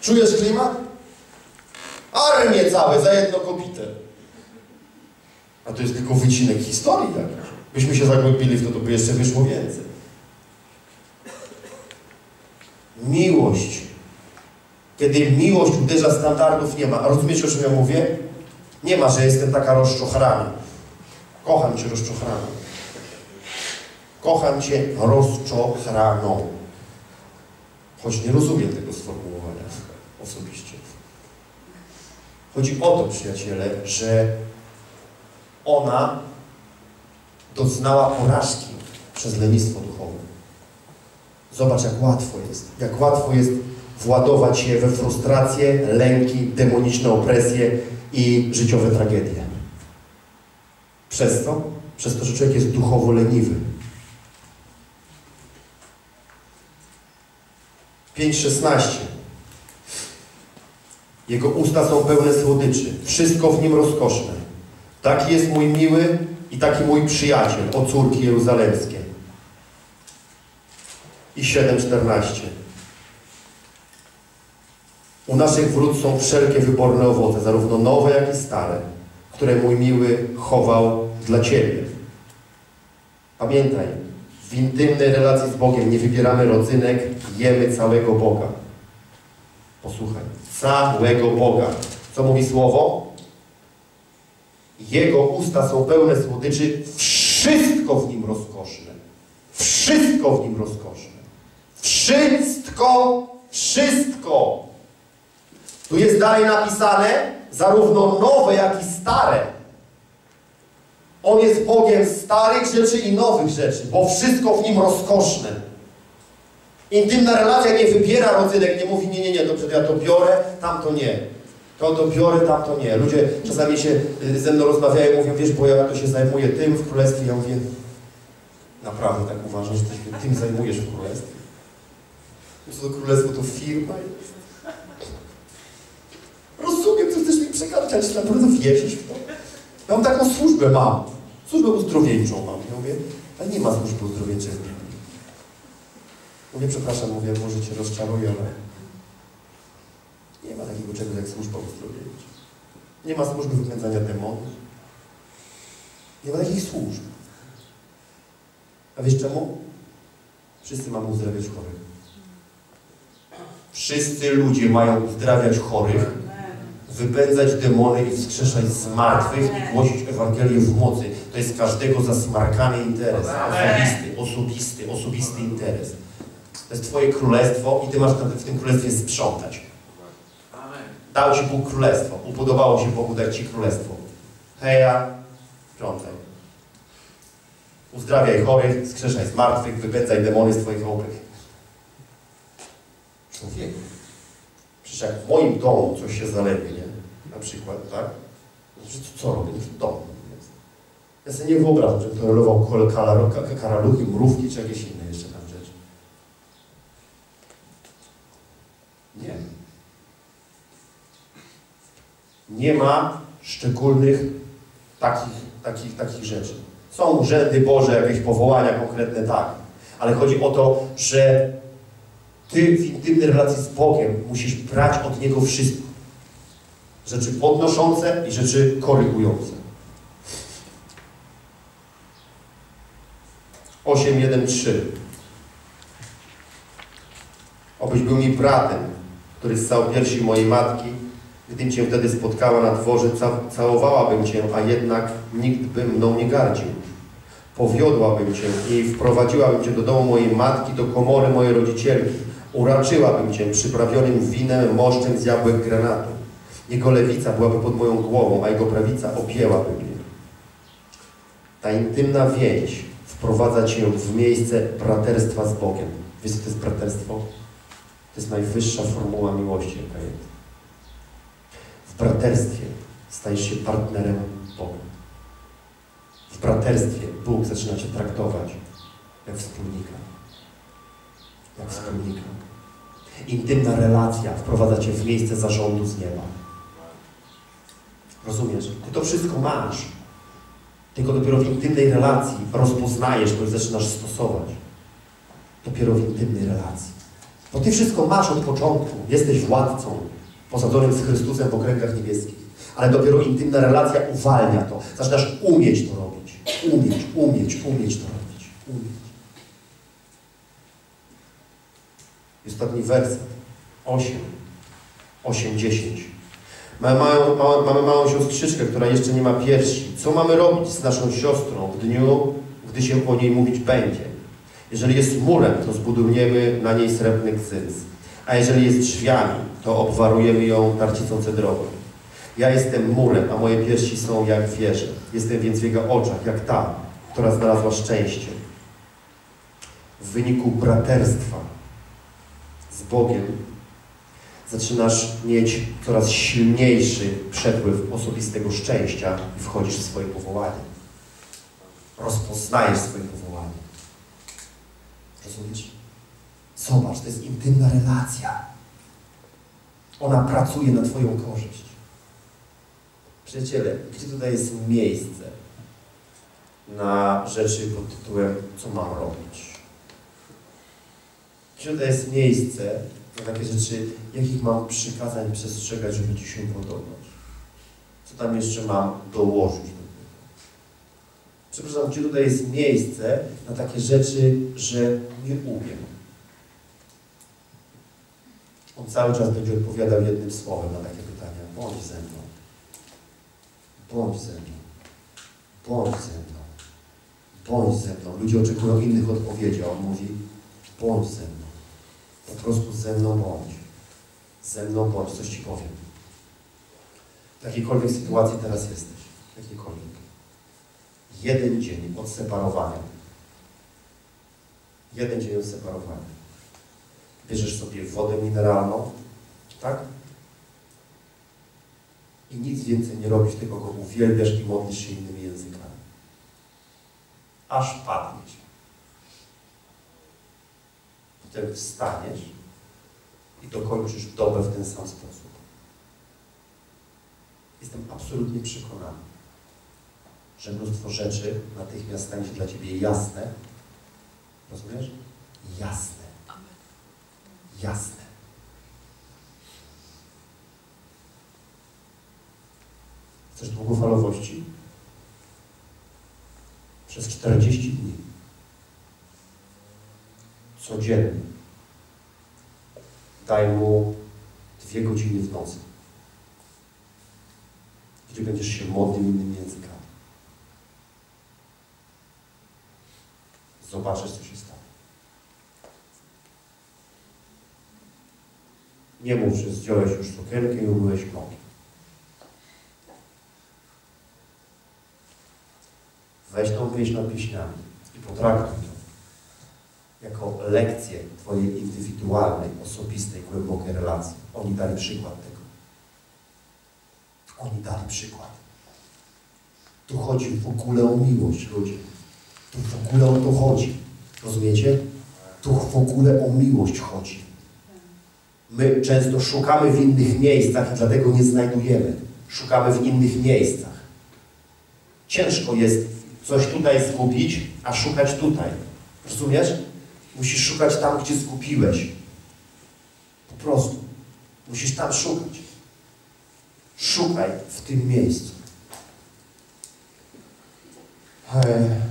Czujesz klimat? Armię całe za jedno. A to jest tylko wycinek historii jakiś. Byśmy się zagłębili w to, to by jeszcze wyszło więcej. Miłość. Kiedy miłość uderza, standardów nie ma. A rozumiecie, o czym ja mówię? Nie ma, że jestem taka rozczochrana. Kocham Cię rozczochraną. Kocham Cię rozczochraną. Choć nie rozumiem tego sformułowania osobiście. Chodzi o to, przyjaciele, że ona doznała porażki przez lenistwo duchowe. Zobacz, jak łatwo jest. Jak łatwo jest władować się we frustrację, lęki, demoniczne opresje i życiowe tragedie. Przez co? Przez to, że człowiek jest duchowo leniwy. 5.16 Jego usta są pełne słodyczy, wszystko w nim rozkoszne. Taki jest mój miły i taki mój przyjaciel, o córki jeruzalemskie. I 7.14 U naszych wrót są wszelkie wyborne owoce, zarówno nowe, jak i stare, które mój miły chował dla Ciebie. Pamiętaj, w intymnej relacji z Bogiem nie wybieramy rodzynek, jemy całego Boga. Posłuchaj, całego Boga. Co mówi Słowo? Jego usta są pełne słodyczy, Wszystko w nim rozkoszne. Wszystko w nim rozkoszne. Wszystko, wszystko. Tu jest dalej napisane, zarówno nowe, jak i stare. On jest Bogiem starych rzeczy i nowych rzeczy, bo wszystko w nim rozkoszne. Intymna relacja nie wybiera rodzynek, nie mówi nie, nie, nie, dobrze, to ja to biorę, tamto nie. To to biorę, tamto nie. Ludzie czasami się y, ze mną rozmawiają, mówią, wiesz, bo ja to się zajmuję tym w królestwie. Ja mówię, naprawdę tak uważasz, że ty się tym zajmujesz w królestwie? Co to królestwo to firma jest? Rozumiem, co chcesz mi przekazać, ale naprawdę wierzysz w to? Ja mam taką służbę mam. Służbę uzdrowieńczą mam. Ja mówię, ale nie ma służby uzdrowieńczej w Biblii. Mówię, przepraszam, mówię, może cię rozczaruję, ale nie ma takiego czegoś jak służba uzdrowieńcza. Nie ma służby wypędzania demonów. Nie ma takich służb. A wiesz czemu? Wszyscy mamy uzdrawiać chorych. Wszyscy ludzie mają uzdrawiać chorych, wypędzać demony i wskrzeszać z martwych i głosić Ewangelię w mocy. To jest każdego zasmarkany interes. Osobisty, osobisty, osobisty interes. To jest Twoje królestwo i Ty masz w tym królestwie sprzątać. Dał Ci Bóg królestwo. Upodobało się Bogu dać Ci królestwo. Heja, sprzątaj. Uzdrawiaj chorych, skrzeszaj z martwych, wypędzaj demony z Twoich obrych. Człowieku. Przecież jak w moim domu coś się zalepi, nie? Na przykład, tak? To co robię? To dom. Ja sobie nie wyobrażam, że kala- ka- karaluchy, mrówki czy jakieś inne jeszcze tam rzeczy. Nie. Nie ma szczególnych takich, takich, takich rzeczy. Są urzędy Boże, jakieś powołania konkretne, tak. Ale chodzi o to, że Ty w intymnej relacji z Bogiem musisz brać od Niego wszystko. Rzeczy podnoszące i rzeczy korygujące. 8.1.3 Obyś był mi bratem, który ssał piersi mojej matki, gdym Cię wtedy spotkała na dworze, ca całowałabym Cię, a jednak nikt by mną nie gardził. Powiodłabym Cię i wprowadziłabym Cię do domu mojej matki, do komory mojej rodzicielki. Uraczyłabym Cię przyprawionym winem, moszczem z jabłek granatu. Jego lewica byłaby pod moją głową, a Jego prawica objęłaby mnie. Ta intymna więź wprowadza Cię w miejsce braterstwa z Bogiem. Wiesz, co to jest braterstwo? To jest najwyższa formuła miłości, jaka jest. W braterstwie stajesz się partnerem Boga. W braterstwie Bóg zaczyna Cię traktować jak wspólnika. Jak wspólnika. Intymna relacja wprowadza Cię w miejsce zarządu z nieba. Rozumiesz? Ty to wszystko masz. Tylko dopiero w intymnej relacji rozpoznajesz to zaczynasz stosować. Dopiero w intymnej relacji. Bo Ty wszystko masz od początku. Jesteś władcą posadzonym z Chrystusem w okręgach niebieskich. Ale dopiero intymna relacja uwalnia to. Zaczynasz umieć to robić. Umieć, umieć, umieć to robić. Umieć. I ostatni werset. 8. 8, 10. Mamy małą, małą, mamy małą siostrzyczkę, która jeszcze nie ma piersi. Co mamy robić z naszą siostrą w dniu, gdy się o niej mówić będzie? Jeżeli jest murem, to zbudujemy na niej srebrny cyns. A jeżeli jest drzwiami, to obwarujemy ją tarcicą cedrową. Ja jestem murem, a moje piersi są jak wieże. Jestem więc w jego oczach, jak ta, która znalazła szczęście. W wyniku braterstwa Bogiem zaczynasz mieć coraz silniejszy przepływ osobistego szczęścia i wchodzisz w swoje powołanie. Rozpoznajesz swoje powołanie. Rozumiesz? Zobacz, to jest intymna relacja. Ona pracuje na Twoją korzyść. Przyjaciele, gdzie tutaj jest miejsce na rzeczy pod tytułem co mam robić? Tutaj jest miejsce na takie rzeczy, jakich mam przykazań przestrzegać, żeby Ci się podobać? Co tam jeszcze mam dołożyć do tego? Przepraszam, gdzie tutaj jest miejsce na takie rzeczy, że nie umiem? On cały czas będzie odpowiadał jednym słowem na takie pytania. Bądź ze mną. Bądź ze mną. Bądź ze mną. bądź ze mną. Ludzie oczekują innych odpowiedzi, a on mówi, bądź ze mną. Po prostu ze mną bądź. Ze mną bądź, coś Ci powiem. W jakiejkolwiek sytuacji teraz jesteś, jakiejkolwiek. Jeden dzień od separowania. Jeden dzień od separowania. Bierzesz sobie wodę mineralną, tak? I nic więcej nie robisz, tylko go uwielbiasz i modlisz się innymi językami. Aż padniesz. Potem wstaniesz i dokończysz dobę w ten sam sposób. Jestem absolutnie przekonany, że mnóstwo rzeczy natychmiast stanie się dla Ciebie jasne. Rozumiesz? Jasne. Jasne. Chcesz długofalowości? Przez 40 dni. Codziennie. Daj mu dwie godziny w nocy. Gdzie będziesz się modlił innymi językami. Zobaczysz, co się stanie. Nie mów, że zdjąłeś już sukienkę i umyłeś nogi. Weź tą pieśń nad pieśniami i potraktuj jako lekcję Twojej indywidualnej, osobistej, głębokiej relacji. Oni dali przykład tego. Oni dali przykład. Tu chodzi w ogóle o miłość, ludzie. Tu w ogóle o to chodzi. Rozumiecie? Tu w ogóle o miłość chodzi. My często szukamy w innych miejscach i dlatego nie znajdujemy. Szukamy w innych miejscach. Ciężko jest coś tutaj zgubić, a szukać tutaj. Rozumiesz? Musisz szukać tam, gdzie zgubiłeś. Po prostu. Musisz tam szukać. Szukaj w tym miejscu. Eee.